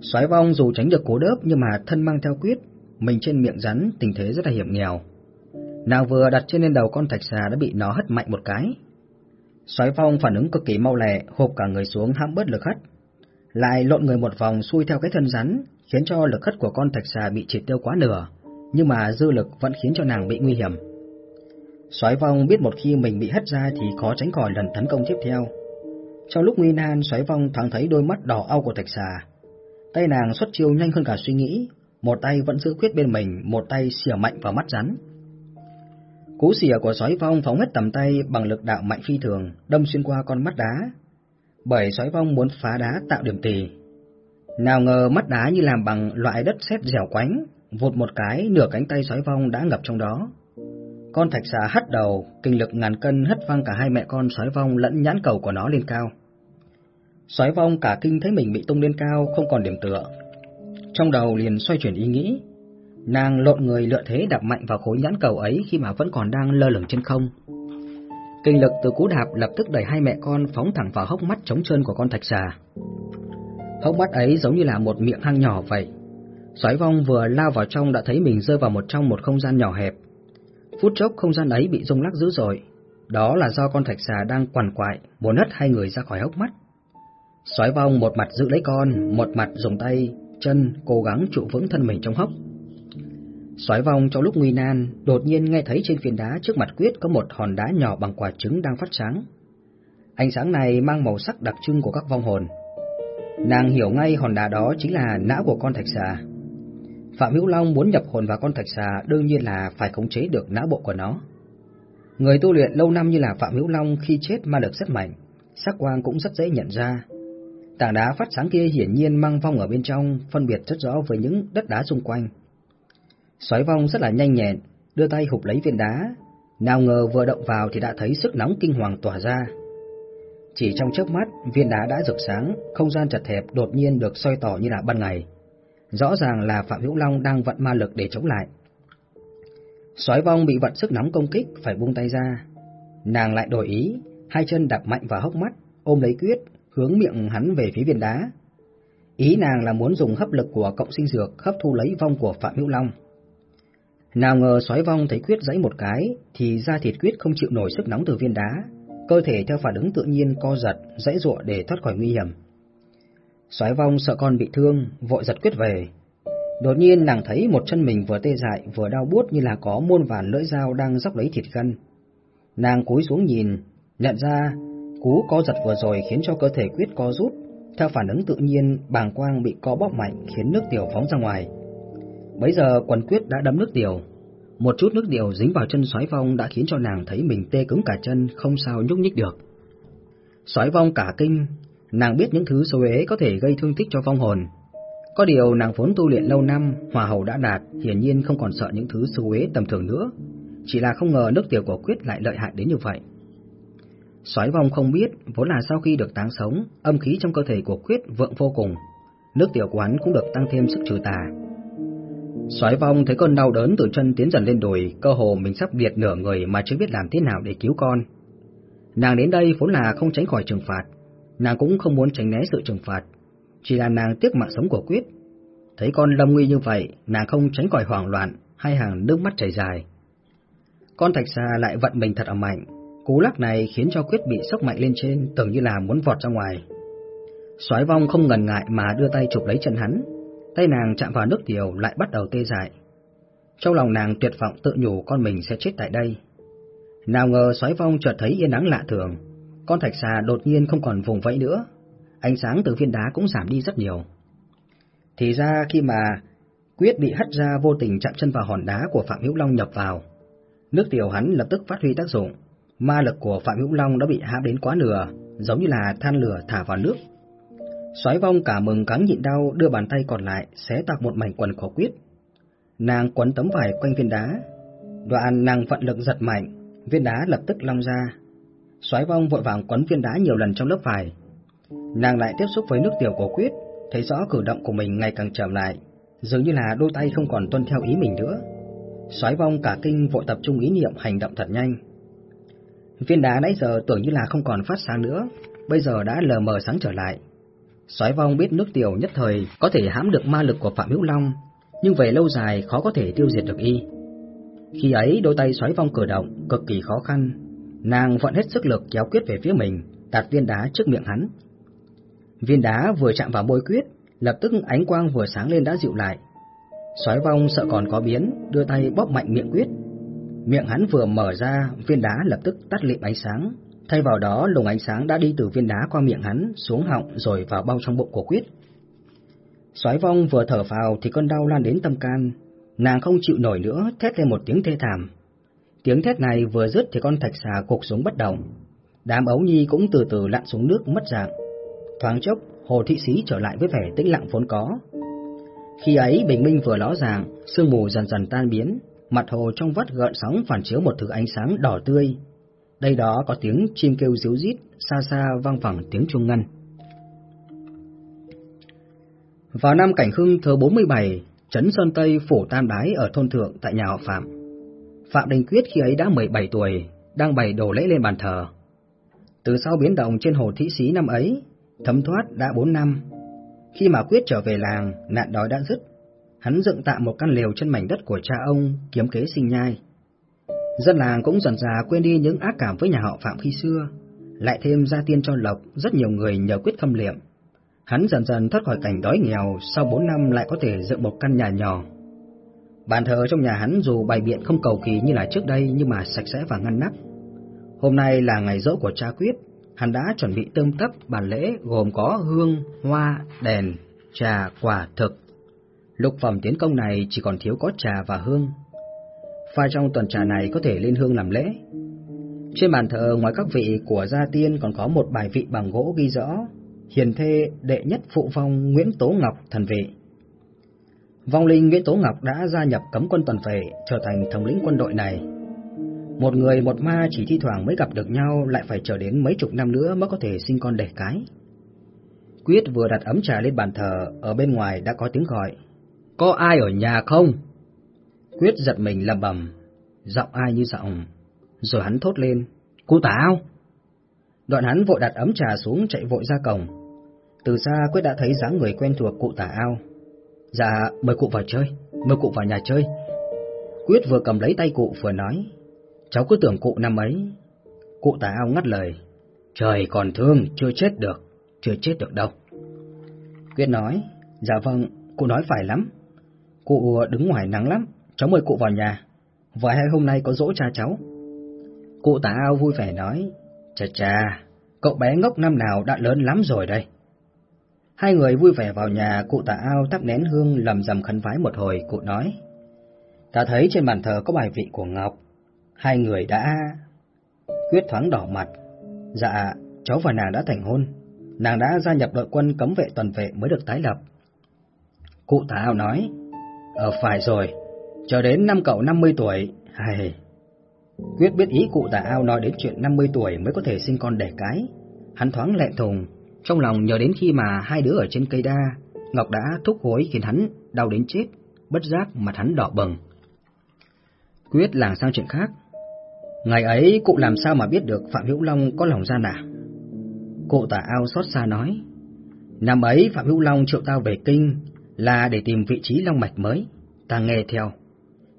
Xoái vong dù tránh được cố đớp nhưng mà thân mang theo quyết, mình trên miệng rắn tình thế rất là hiểm nghèo. Nào vừa đặt trên lên đầu con thạch xà đã bị nó hất mạnh một cái. Xoáy vong phản ứng cực kỳ mau lẹ, hộp cả người xuống hãm bớt lực hất. Lại lộn người một vòng xuôi theo cái thân rắn, khiến cho lực hất của con thạch xà bị triệt tiêu quá nửa, nhưng mà dư lực vẫn khiến cho nàng bị nguy hiểm. Soái vong biết một khi mình bị hất ra thì khó tránh khỏi lần tấn công tiếp theo. Trong lúc nguy nan, Soái vong thoáng thấy đôi mắt đỏ au của thạch xà. Tay nàng xuất chiêu nhanh hơn cả suy nghĩ, một tay vẫn giữ quyết bên mình, một tay xỉa mạnh vào mắt rắn. Cú xỉa của Soái vong phóng hết tầm tay bằng lực đạo mạnh phi thường, đâm xuyên qua con mắt đá. Bởi Soái vong muốn phá đá tạo điểm tỳ. Nào ngờ mắt đá như làm bằng loại đất sét dẻo quánh, vụt một cái nửa cánh tay sói vong đã ngập trong đó. Con thạch xà hất đầu, kinh lực ngàn cân hất văng cả hai mẹ con sói vong lẫn nhãn cầu của nó lên cao. Sói vong cả kinh thấy mình bị tung lên cao, không còn điểm tựa. Trong đầu liền xoay chuyển ý nghĩ, nàng lộn người lựa thế đạp mạnh vào khối nhãn cầu ấy khi mà vẫn còn đang lơ lửng trên không. Kinh lực từ cú đạp lập tức đẩy hai mẹ con phóng thẳng vào hốc mắt trống trơn của con thạch xà. Hốc mắt ấy giống như là một miệng hang nhỏ vậy. Xoáy vong vừa lao vào trong đã thấy mình rơi vào một trong một không gian nhỏ hẹp. Phút chốc không gian ấy bị rung lắc dữ dội. Đó là do con thạch xà đang quằn quại, muốn hất hai người ra khỏi hốc mắt. Xoáy vong một mặt giữ lấy con, một mặt dùng tay, chân cố gắng trụ vững thân mình trong hốc. Xoáy vong trong lúc nguy nan, đột nhiên nghe thấy trên phiến đá trước mặt Quyết có một hòn đá nhỏ bằng quả trứng đang phát sáng. Ánh sáng này mang màu sắc đặc trưng của các vong hồn. Nàng hiểu ngay hòn đá đó chính là não của con thạch xà. Phạm Hữu Long muốn nhập hồn vào con thạch xà đương nhiên là phải khống chế được não bộ của nó. Người tu luyện lâu năm như là Phạm Hữu Long khi chết ma lực rất mạnh, sắc quang cũng rất dễ nhận ra. Tảng đá phát sáng kia hiển nhiên mang vong ở bên trong, phân biệt rất rõ với những đất đá xung quanh. Xoáy vong rất là nhanh nhẹn, đưa tay hụp lấy viên đá, nào ngờ vừa động vào thì đã thấy sức nóng kinh hoàng tỏa ra. Chỉ trong chớp mắt, viên đá đã rực sáng, không gian chật hẹp đột nhiên được soi tỏ như là ban ngày. Rõ ràng là Phạm Hữu Long đang vận ma lực để chống lại. sói vong bị vận sức nóng công kích, phải buông tay ra. Nàng lại đổi ý, hai chân đạp mạnh vào hốc mắt, ôm lấy quyết, hướng miệng hắn về phía viên đá. Ý nàng là muốn dùng hấp lực của cộng sinh dược hấp thu lấy vong của Phạm Hữu Long. Nào ngờ sói vong thấy quyết giãy một cái, thì da thịt quyết không chịu nổi sức nóng từ viên đá, cơ thể theo phản ứng tự nhiên co giật, dãy ruộng để thoát khỏi nguy hiểm. Soái vong sợ con bị thương, vội giật quyết về. Đột nhiên nàng thấy một chân mình vừa tê dại vừa đau buốt như là có muôn vàn lưỡi dao đang dốc lấy thịt gân. Nàng cúi xuống nhìn, nhận ra cú co giật vừa rồi khiến cho cơ thể quyết co rút, theo phản ứng tự nhiên bàng quang bị co bóp mạnh khiến nước tiểu phóng ra ngoài. Bấy giờ quần quyết đã đấm nước tiểu. Một chút nước tiểu dính vào chân sói vong đã khiến cho nàng thấy mình tê cứng cả chân, không sao nhúc nhích được. Sói vong cả kinh, nàng biết những thứ xấu ế có thể gây thương tích cho vong hồn. Có điều nàng vốn tu luyện lâu năm, hòa hầu đã đạt, hiển nhiên không còn sợ những thứ xấu ế tầm thường nữa. Chỉ là không ngờ nước tiểu của quyết lại lợi hại đến như vậy. Sói vong không biết, vốn là sau khi được táng sống, âm khí trong cơ thể của quyết vượng vô cùng. Nước tiểu của hắn cũng được tăng thêm sức trừ tà. Soái vong thấy cơn đau đớn từ chân tiến dần lên đùi, cơ hồ mình sắp biệt nửa người mà chưa biết làm thế nào để cứu con. Nàng đến đây vốn là không tránh khỏi trừng phạt, nàng cũng không muốn tránh né sự trừng phạt, chỉ là nàng tiếc mạng sống của Quyết. Thấy con lâm nguy như vậy, nàng không tránh khỏi hoảng loạn, hai hàng nước mắt chảy dài. Con thạch xà lại vận mình thật ở mạnh, cú lắc này khiến cho Quyết bị sốc mạnh lên trên, tưởng như là muốn vọt ra ngoài. Soái vong không ngần ngại mà đưa tay chụp lấy chân hắn, Tay nàng chạm vào nước tiểu lại bắt đầu tê dại. Trong lòng nàng tuyệt vọng tự nhủ con mình sẽ chết tại đây. Nào ngờ xoáy vong chợt thấy yên nắng lạ thường, con thạch xà đột nhiên không còn vùng vẫy nữa, ánh sáng từ viên đá cũng giảm đi rất nhiều. Thì ra khi mà Quyết bị hất ra vô tình chạm chân vào hòn đá của Phạm Hữu Long nhập vào, nước tiểu hắn lập tức phát huy tác dụng, ma lực của Phạm Hữu Long đã bị hạ đến quá nửa, giống như là than lửa thả vào nước, Soái vong cả mừng cắn nhịn đau đưa bàn tay còn lại xé toạc một mảnh quần khổ quyết. Nàng quấn tấm vải quanh viên đá. Đoạn nàng vận lực giật mạnh, viên đá lập tức long ra. Soái vong vội vàng quấn viên đá nhiều lần trong lớp vải. Nàng lại tiếp xúc với nước tiểu của quyết, thấy rõ cử động của mình ngày càng chậm lại, dường như là đôi tay không còn tuân theo ý mình nữa. Soái vong cả kinh vội tập trung ý niệm hành động thật nhanh. Viên đá nãy giờ tưởng như là không còn phát sáng nữa, bây giờ đã lờ mờ sáng trở lại. Soái vong biết nước tiểu nhất thời có thể hãm được ma lực của Phạm Hữu Long, nhưng về lâu dài khó có thể tiêu diệt được y. Khi ấy đôi tay Sói vong cử động cực kỳ khó khăn, nàng vận hết sức lực kéo quyết về phía mình, đặt viên đá trước miệng hắn. Viên đá vừa chạm vào môi quyết, lập tức ánh quang vừa sáng lên đã dịu lại. Soái vong sợ còn có biến, đưa tay bóp mạnh miệng quyết. Miệng hắn vừa mở ra, viên đá lập tức tắt lịm ánh sáng, Thay vào đó, luồng ánh sáng đã đi từ viên đá qua miệng hắn, xuống họng rồi vào bao trong bụng của Quyết. Soái vong vừa thở vào thì cơn đau lan đến tâm can, nàng không chịu nổi nữa, thét lên một tiếng thê thảm. Tiếng thét này vừa dứt thì con thạch xà cục xuống bất động. Đám ấu nhi cũng từ từ lặn xuống nước mất dạng. Thoáng chốc, hồ thị sĩ trở lại với vẻ tĩnh lặng vốn có. Khi ấy bình minh vừa ló ràng, sương mù dần dần tan biến, Mặt hồ trong vắt gợn sóng phản chiếu một thứ ánh sáng đỏ tươi. Đây đó có tiếng chim kêu ríu rít, xa xa vang vẳng tiếng chuông ngân. Vào năm Cảnh Hưng thứ 47, Trấn Sơn Tây phủ tam đái ở thôn thượng tại nhà họ Phạm. Phạm Đình Quyết khi ấy đã 17 tuổi, đang bày đồ lễ lên bàn thờ. Từ sau biến động trên hồ Thị Sĩ năm ấy, thấm thoát đã 4 năm. Khi mà Quyết trở về làng, nạn đói đã dứt. Hắn dựng tạm một căn lều trên mảnh đất của cha ông, kiếm kế sinh nhai. Dân làng cũng dần dà quên đi những ác cảm với nhà họ Phạm khi xưa, lại thêm gia tiên cho Lộc, rất nhiều người nhờ Quyết khâm liệm. Hắn dần dần thoát khỏi cảnh đói nghèo, sau 4 năm lại có thể dựng một căn nhà nhỏ. Bàn thờ trong nhà hắn dù bày biện không cầu kỳ như là trước đây nhưng mà sạch sẽ và ngăn nắp. Hôm nay là ngày dỗ của cha Quyết, hắn đã chuẩn bị tươm tấp bàn lễ gồm có hương, hoa, đèn, trà, quả, thực. Lục phẩm tiến công này chỉ còn thiếu có trà và hương. Pha trong tuần trà này có thể lên hương làm lễ. Trên bàn thờ ngoài các vị của gia tiên còn có một bài vị bằng gỗ ghi rõ hiền thê đệ nhất phụ vong Nguyễn Tố Ngọc thần vị. Vong linh Nguyễn Tố Ngọc đã gia nhập cấm quân tuần vệ, trở thành thống lĩnh quân đội này. Một người một ma chỉ thi thoảng mới gặp được nhau lại phải chờ đến mấy chục năm nữa mới có thể sinh con đẻ cái. Quyết vừa đặt ấm trà lên bàn thờ, ở bên ngoài đã có tiếng gọi. Có ai ở nhà không? Quyết giật mình lầm bầm, giọng ai như giọng, rồi hắn thốt lên, cô táo. Đoạn hắn vội đặt ấm trà xuống chạy vội ra cổng. Từ xa Quyết đã thấy dáng người quen thuộc cụ tả ao. Dạ, mời cụ vào chơi, mời cụ vào nhà chơi. Quyết vừa cầm lấy tay cụ vừa nói, cháu cứ tưởng cụ năm ấy. Cụ tả ao ngắt lời, trời còn thương, chưa chết được, chưa chết được đâu. Quyết nói, dạ vâng, cụ nói phải lắm. Cụ đứng ngoài nắng lắm, cháu mời cụ vào nhà. Vài hai hôm nay có dỗ cha cháu. Cụ tả ao vui vẻ nói, chà chà, cậu bé ngốc năm nào đã lớn lắm rồi đây. Hai người vui vẻ vào nhà, cụ tả ao tắt nén hương lầm rầm khấn vái một hồi, cụ nói. Ta thấy trên bàn thờ có bài vị của Ngọc. Hai người đã... Quyết thoáng đỏ mặt. Dạ, cháu và nàng đã thành hôn. Nàng đã gia nhập đội quân cấm vệ tuần vệ mới được tái lập. Cụ tả ao nói. Ờ, phải rồi. Chờ đến năm cậu 50 tuổi, hay... Quyết biết ý cụ tà ao nói đến chuyện 50 tuổi mới có thể sinh con đẻ cái. Hắn thoáng lẹn thùng, trong lòng nhớ đến khi mà hai đứa ở trên cây đa, Ngọc đã thúc hối khiến hắn đau đến chết, bất giác mặt hắn đỏ bừng. Quyết làng sang chuyện khác. Ngày ấy cụ làm sao mà biết được Phạm Hữu Long có lòng gian nào? Cụ tả ao xót xa nói. Năm ấy Phạm Hữu Long triệu tao về kinh là để tìm vị trí long mạch mới. Ta nghe theo.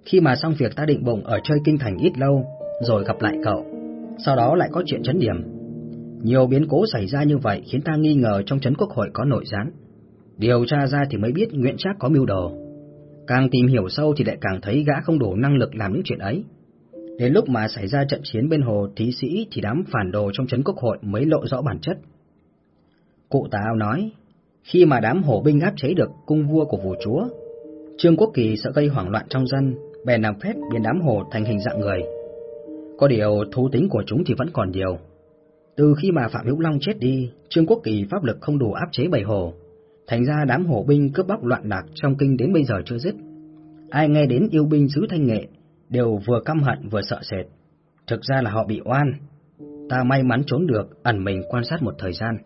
Khi mà xong việc ta định bụng ở chơi kinh thành ít lâu, rồi gặp lại cậu. Sau đó lại có chuyện chấn điểm, nhiều biến cố xảy ra như vậy khiến ta nghi ngờ trong chấn quốc hội có nội gián. Điều tra ra thì mới biết Nguyễn Trác có mưu đồ. Càng tìm hiểu sâu thì lại càng thấy gã không đủ năng lực làm những chuyện ấy. Đến lúc mà xảy ra trận chiến bên hồ thí sĩ thì đám phản đồ trong chấn quốc hội mới lộ rõ bản chất. Cụ Tào nói, khi mà đám hổ binh áp chế được cung vua của vua chúa, Trương Quốc Kỳ sợ gây hoảng loạn trong dân, bèn làm phép biến đám hồ thành hình dạng người. Có điều thú tính của chúng thì vẫn còn nhiều, từ khi mà Phạm Hữu Long chết đi, Trương Quốc Kỳ pháp lực không đủ áp chế bảy hồ, thành ra đám hổ binh cướp bóc loạn lạc trong kinh đến bây giờ chưa dứt. Ai nghe đến yêu binh xứ Thanh Nghệ đều vừa căm hận vừa sợ sệt. Thực ra là họ bị oan. Ta may mắn trốn được, ẩn mình quan sát một thời gian.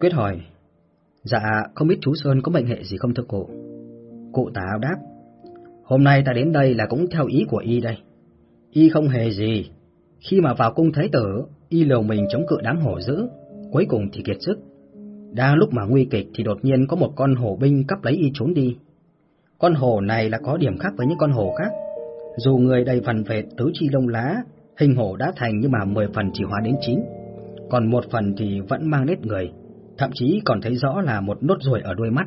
Quyết hỏi, dạ không biết chú Sơn có mệnh hệ gì không thưa cụ? Cụ tá áo đáp, hôm nay ta đến đây là cũng theo ý của y đây. Y không hề gì, khi mà vào cung thái tử, y liều mình chống cự đám hổ dữ, cuối cùng thì kiệt sức. Đang lúc mà nguy kịch thì đột nhiên có một con hổ binh cắp lấy y trốn đi. Con hổ này là có điểm khác với những con hổ khác. Dù người đầy phần vệt tứ chi lông lá, hình hổ đã thành nhưng mà 10 phần chỉ hóa đến 9. Còn một phần thì vẫn mang nét người, thậm chí còn thấy rõ là một nốt ruồi ở đuôi mắt.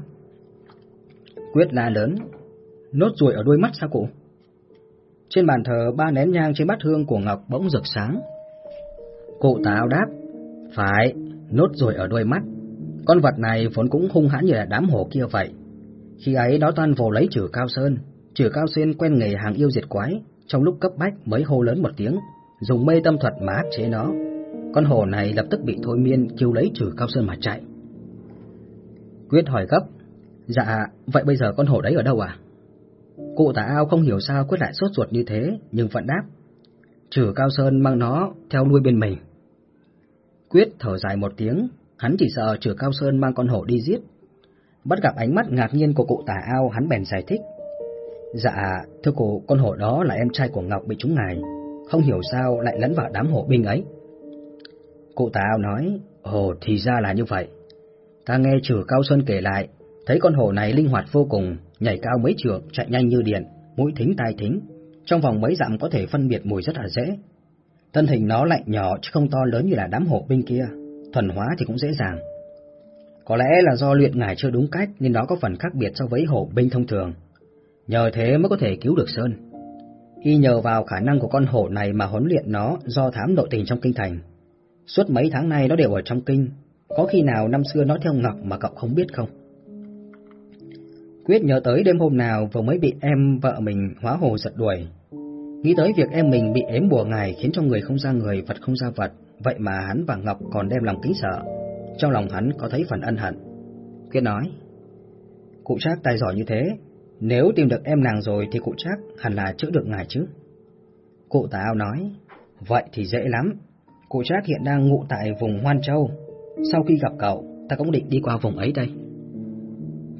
Quyết la lớn, nốt ruồi ở đuôi mắt sao cụ? Trên bàn thờ ba nén nhang trên bát hương của Ngọc bỗng rực sáng. Cụ táo đáp, phải, nốt ruồi ở đuôi mắt. Con vật này vốn cũng hung hãn như là đám hổ kia vậy. Khi ấy nó toan vồ lấy trừ cao sơn, trừ cao xuyên quen nghề hàng yêu diệt quái, trong lúc cấp bách mới hô lớn một tiếng, dùng mê tâm thuật mà áp chế nó. Con hổ này lập tức bị thôi miên kêu lấy trừ cao sơn mà chạy. Quyết hỏi gấp, dạ, vậy bây giờ con hổ đấy ở đâu à? Cụ tà ao không hiểu sao quyết lại sốt ruột như thế, nhưng vẫn đáp. Trừ Cao Sơn mang nó theo nuôi bên mình. Quyết thở dài một tiếng, hắn chỉ sợ trừ Cao Sơn mang con hổ đi giết. Bắt gặp ánh mắt ngạc nhiên của cụ tà ao, hắn bèn giải thích. Dạ, thưa cụ, con hổ đó là em trai của Ngọc bị trúng ngài, không hiểu sao lại lẫn vào đám hổ binh ấy. Cụ tà ao nói, ồ thì ra là như vậy. Ta nghe trừ Cao Sơn kể lại, thấy con hổ này linh hoạt vô cùng, nhảy cao mấy trượng, chạy nhanh như điện, mũi thính tai thính, trong vòng mấy dặm có thể phân biệt mùi rất là dễ. Thân hình nó lại nhỏ chứ không to lớn như là đám hộ binh kia, thuần hóa thì cũng dễ dàng. Có lẽ là do luyện ngải chưa đúng cách nên nó có phần khác biệt so với hổ binh thông thường. Nhờ thế mới có thể cứu được Sơn. Y nhờ vào khả năng của con hổ này mà huấn luyện nó do thám nội tình trong kinh thành. Suốt mấy tháng nay nó đều ở trong kinh, có khi nào năm xưa nó theo Ngọc mà cậu không biết không? Quyết nhớ tới đêm hôm nào vừa mới bị em vợ mình hóa hồ giật đuổi. Nghĩ tới việc em mình bị ếm bùa ngài khiến cho người không ra người, vật không ra vật, vậy mà hắn và Ngọc còn đem lòng kính sợ. Trong lòng hắn có thấy phần ân hận. Quyết nói, cụ trác tài giỏi như thế, nếu tìm được em nàng rồi thì cụ trác hẳn là chữa được ngài chứ. Cụ tà ao nói, vậy thì dễ lắm. Cụ trác hiện đang ngụ tại vùng Hoan Châu. Sau khi gặp cậu, ta cũng định đi qua vùng ấy đây.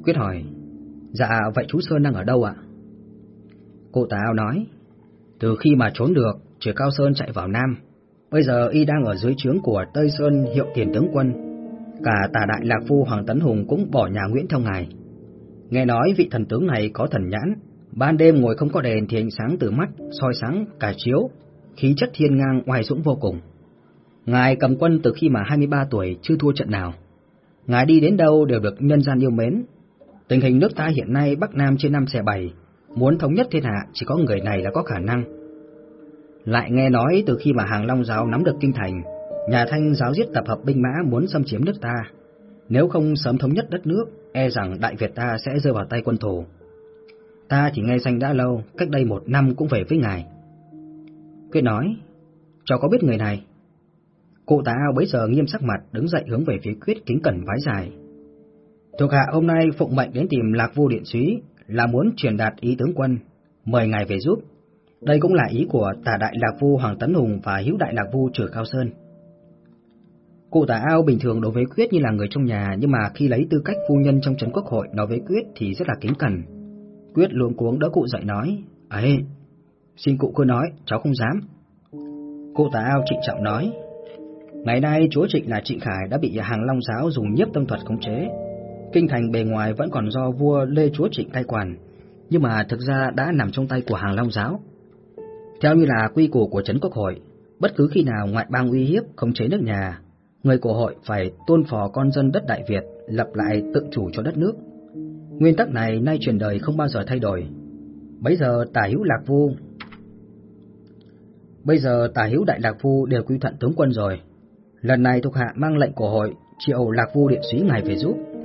Quyết hỏi, Dạ, vậy chú Sơn đang ở đâu ạ? Cụ tà ao nói, từ khi mà trốn được, trời Cao Sơn chạy vào Nam. Bây giờ y đang ở dưới trướng của Tây Sơn hiệu tiền tướng quân. Cả tà đại lạc phu Hoàng Tấn Hùng cũng bỏ nhà Nguyễn theo ngài. Nghe nói vị thần tướng này có thần nhãn, ban đêm ngồi không có đèn thì ánh sáng từ mắt, soi sáng cả chiếu, khí chất thiên ngang oai dũng vô cùng. Ngài cầm quân từ khi mà 23 tuổi chưa thua trận nào. Ngài đi đến đâu đều được nhân gian yêu mến, Tình hình nước ta hiện nay Bắc Nam trên năm xẻ bảy, muốn thống nhất thiên hạ chỉ có người này là có khả năng. Lại nghe nói từ khi mà Hàng Long giáo nắm được kinh thành, nhà Thanh giáo giết tập hợp binh mã muốn xâm chiếm nước ta. Nếu không sớm thống nhất đất nước, e rằng Đại Việt ta sẽ rơi vào tay quân thù. Ta chỉ nghe danh đã lâu, cách đây một năm cũng về với ngài. Quyết nói, cho có biết người này. Cụ ta ao bấy giờ nghiêm sắc mặt đứng dậy hướng về phía Quyết kính cẩn vái dài. Thuộc hạ hôm nay phụng mệnh đến tìm Lạc Vu Điện Súy là muốn truyền đạt ý tướng quân, mời ngài về giúp. Đây cũng là ý của tả đại Lạc Vu Hoàng Tấn Hùng và hữu đại Lạc Vu Trử Cao Sơn. Cụ tả ao bình thường đối với Quyết như là người trong nhà, nhưng mà khi lấy tư cách phu nhân trong trấn quốc hội nói với Quyết thì rất là kính cẩn. Quyết luống cuống đỡ cụ dậy nói, ấy, xin cụ cứ nói, cháu không dám. Cụ tả ao trịnh trọng nói, ngày nay chúa trịnh là trịnh khải đã bị hàng long giáo dùng nhiếp tâm thuật khống chế, Kinh thành bề ngoài vẫn còn do vua Lê Chúa Trịnh cai quản, nhưng mà thực ra đã nằm trong tay của hàng Long giáo. Theo như là quy củ của Trấn Quốc hội, bất cứ khi nào ngoại bang uy hiếp không chế nước nhà, người của hội phải tôn phò con dân đất Đại Việt, lập lại tự chủ cho đất nước. Nguyên tắc này nay truyền đời không bao giờ thay đổi. Bây giờ tả hữu lạc vu Bây giờ tả hữu đại lạc vu đều quy thuận tướng quân rồi. Lần này thuộc hạ mang lệnh của hội triệu lạc vu điện sĩ ngài về giúp.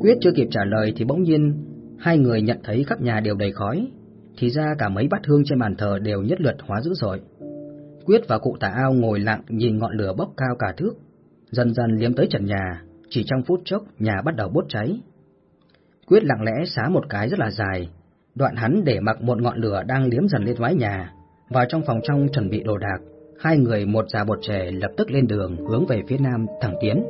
Quyết chưa kịp trả lời thì bỗng nhiên hai người nhận thấy khắp nhà đều đầy khói, thì ra cả mấy bát hương trên bàn thờ đều nhất lượt hóa dữ rồi. Quyết và cụ tà ao ngồi lặng nhìn ngọn lửa bốc cao cả thước, dần dần liếm tới trần nhà, chỉ trong phút chốc nhà bắt đầu bốc cháy. Quyết lặng lẽ xá một cái rất là dài, đoạn hắn để mặc một ngọn lửa đang liếm dần lên mái nhà, vào trong phòng trong chuẩn bị đồ đạc, hai người một già một trẻ lập tức lên đường hướng về phía nam thẳng tiến.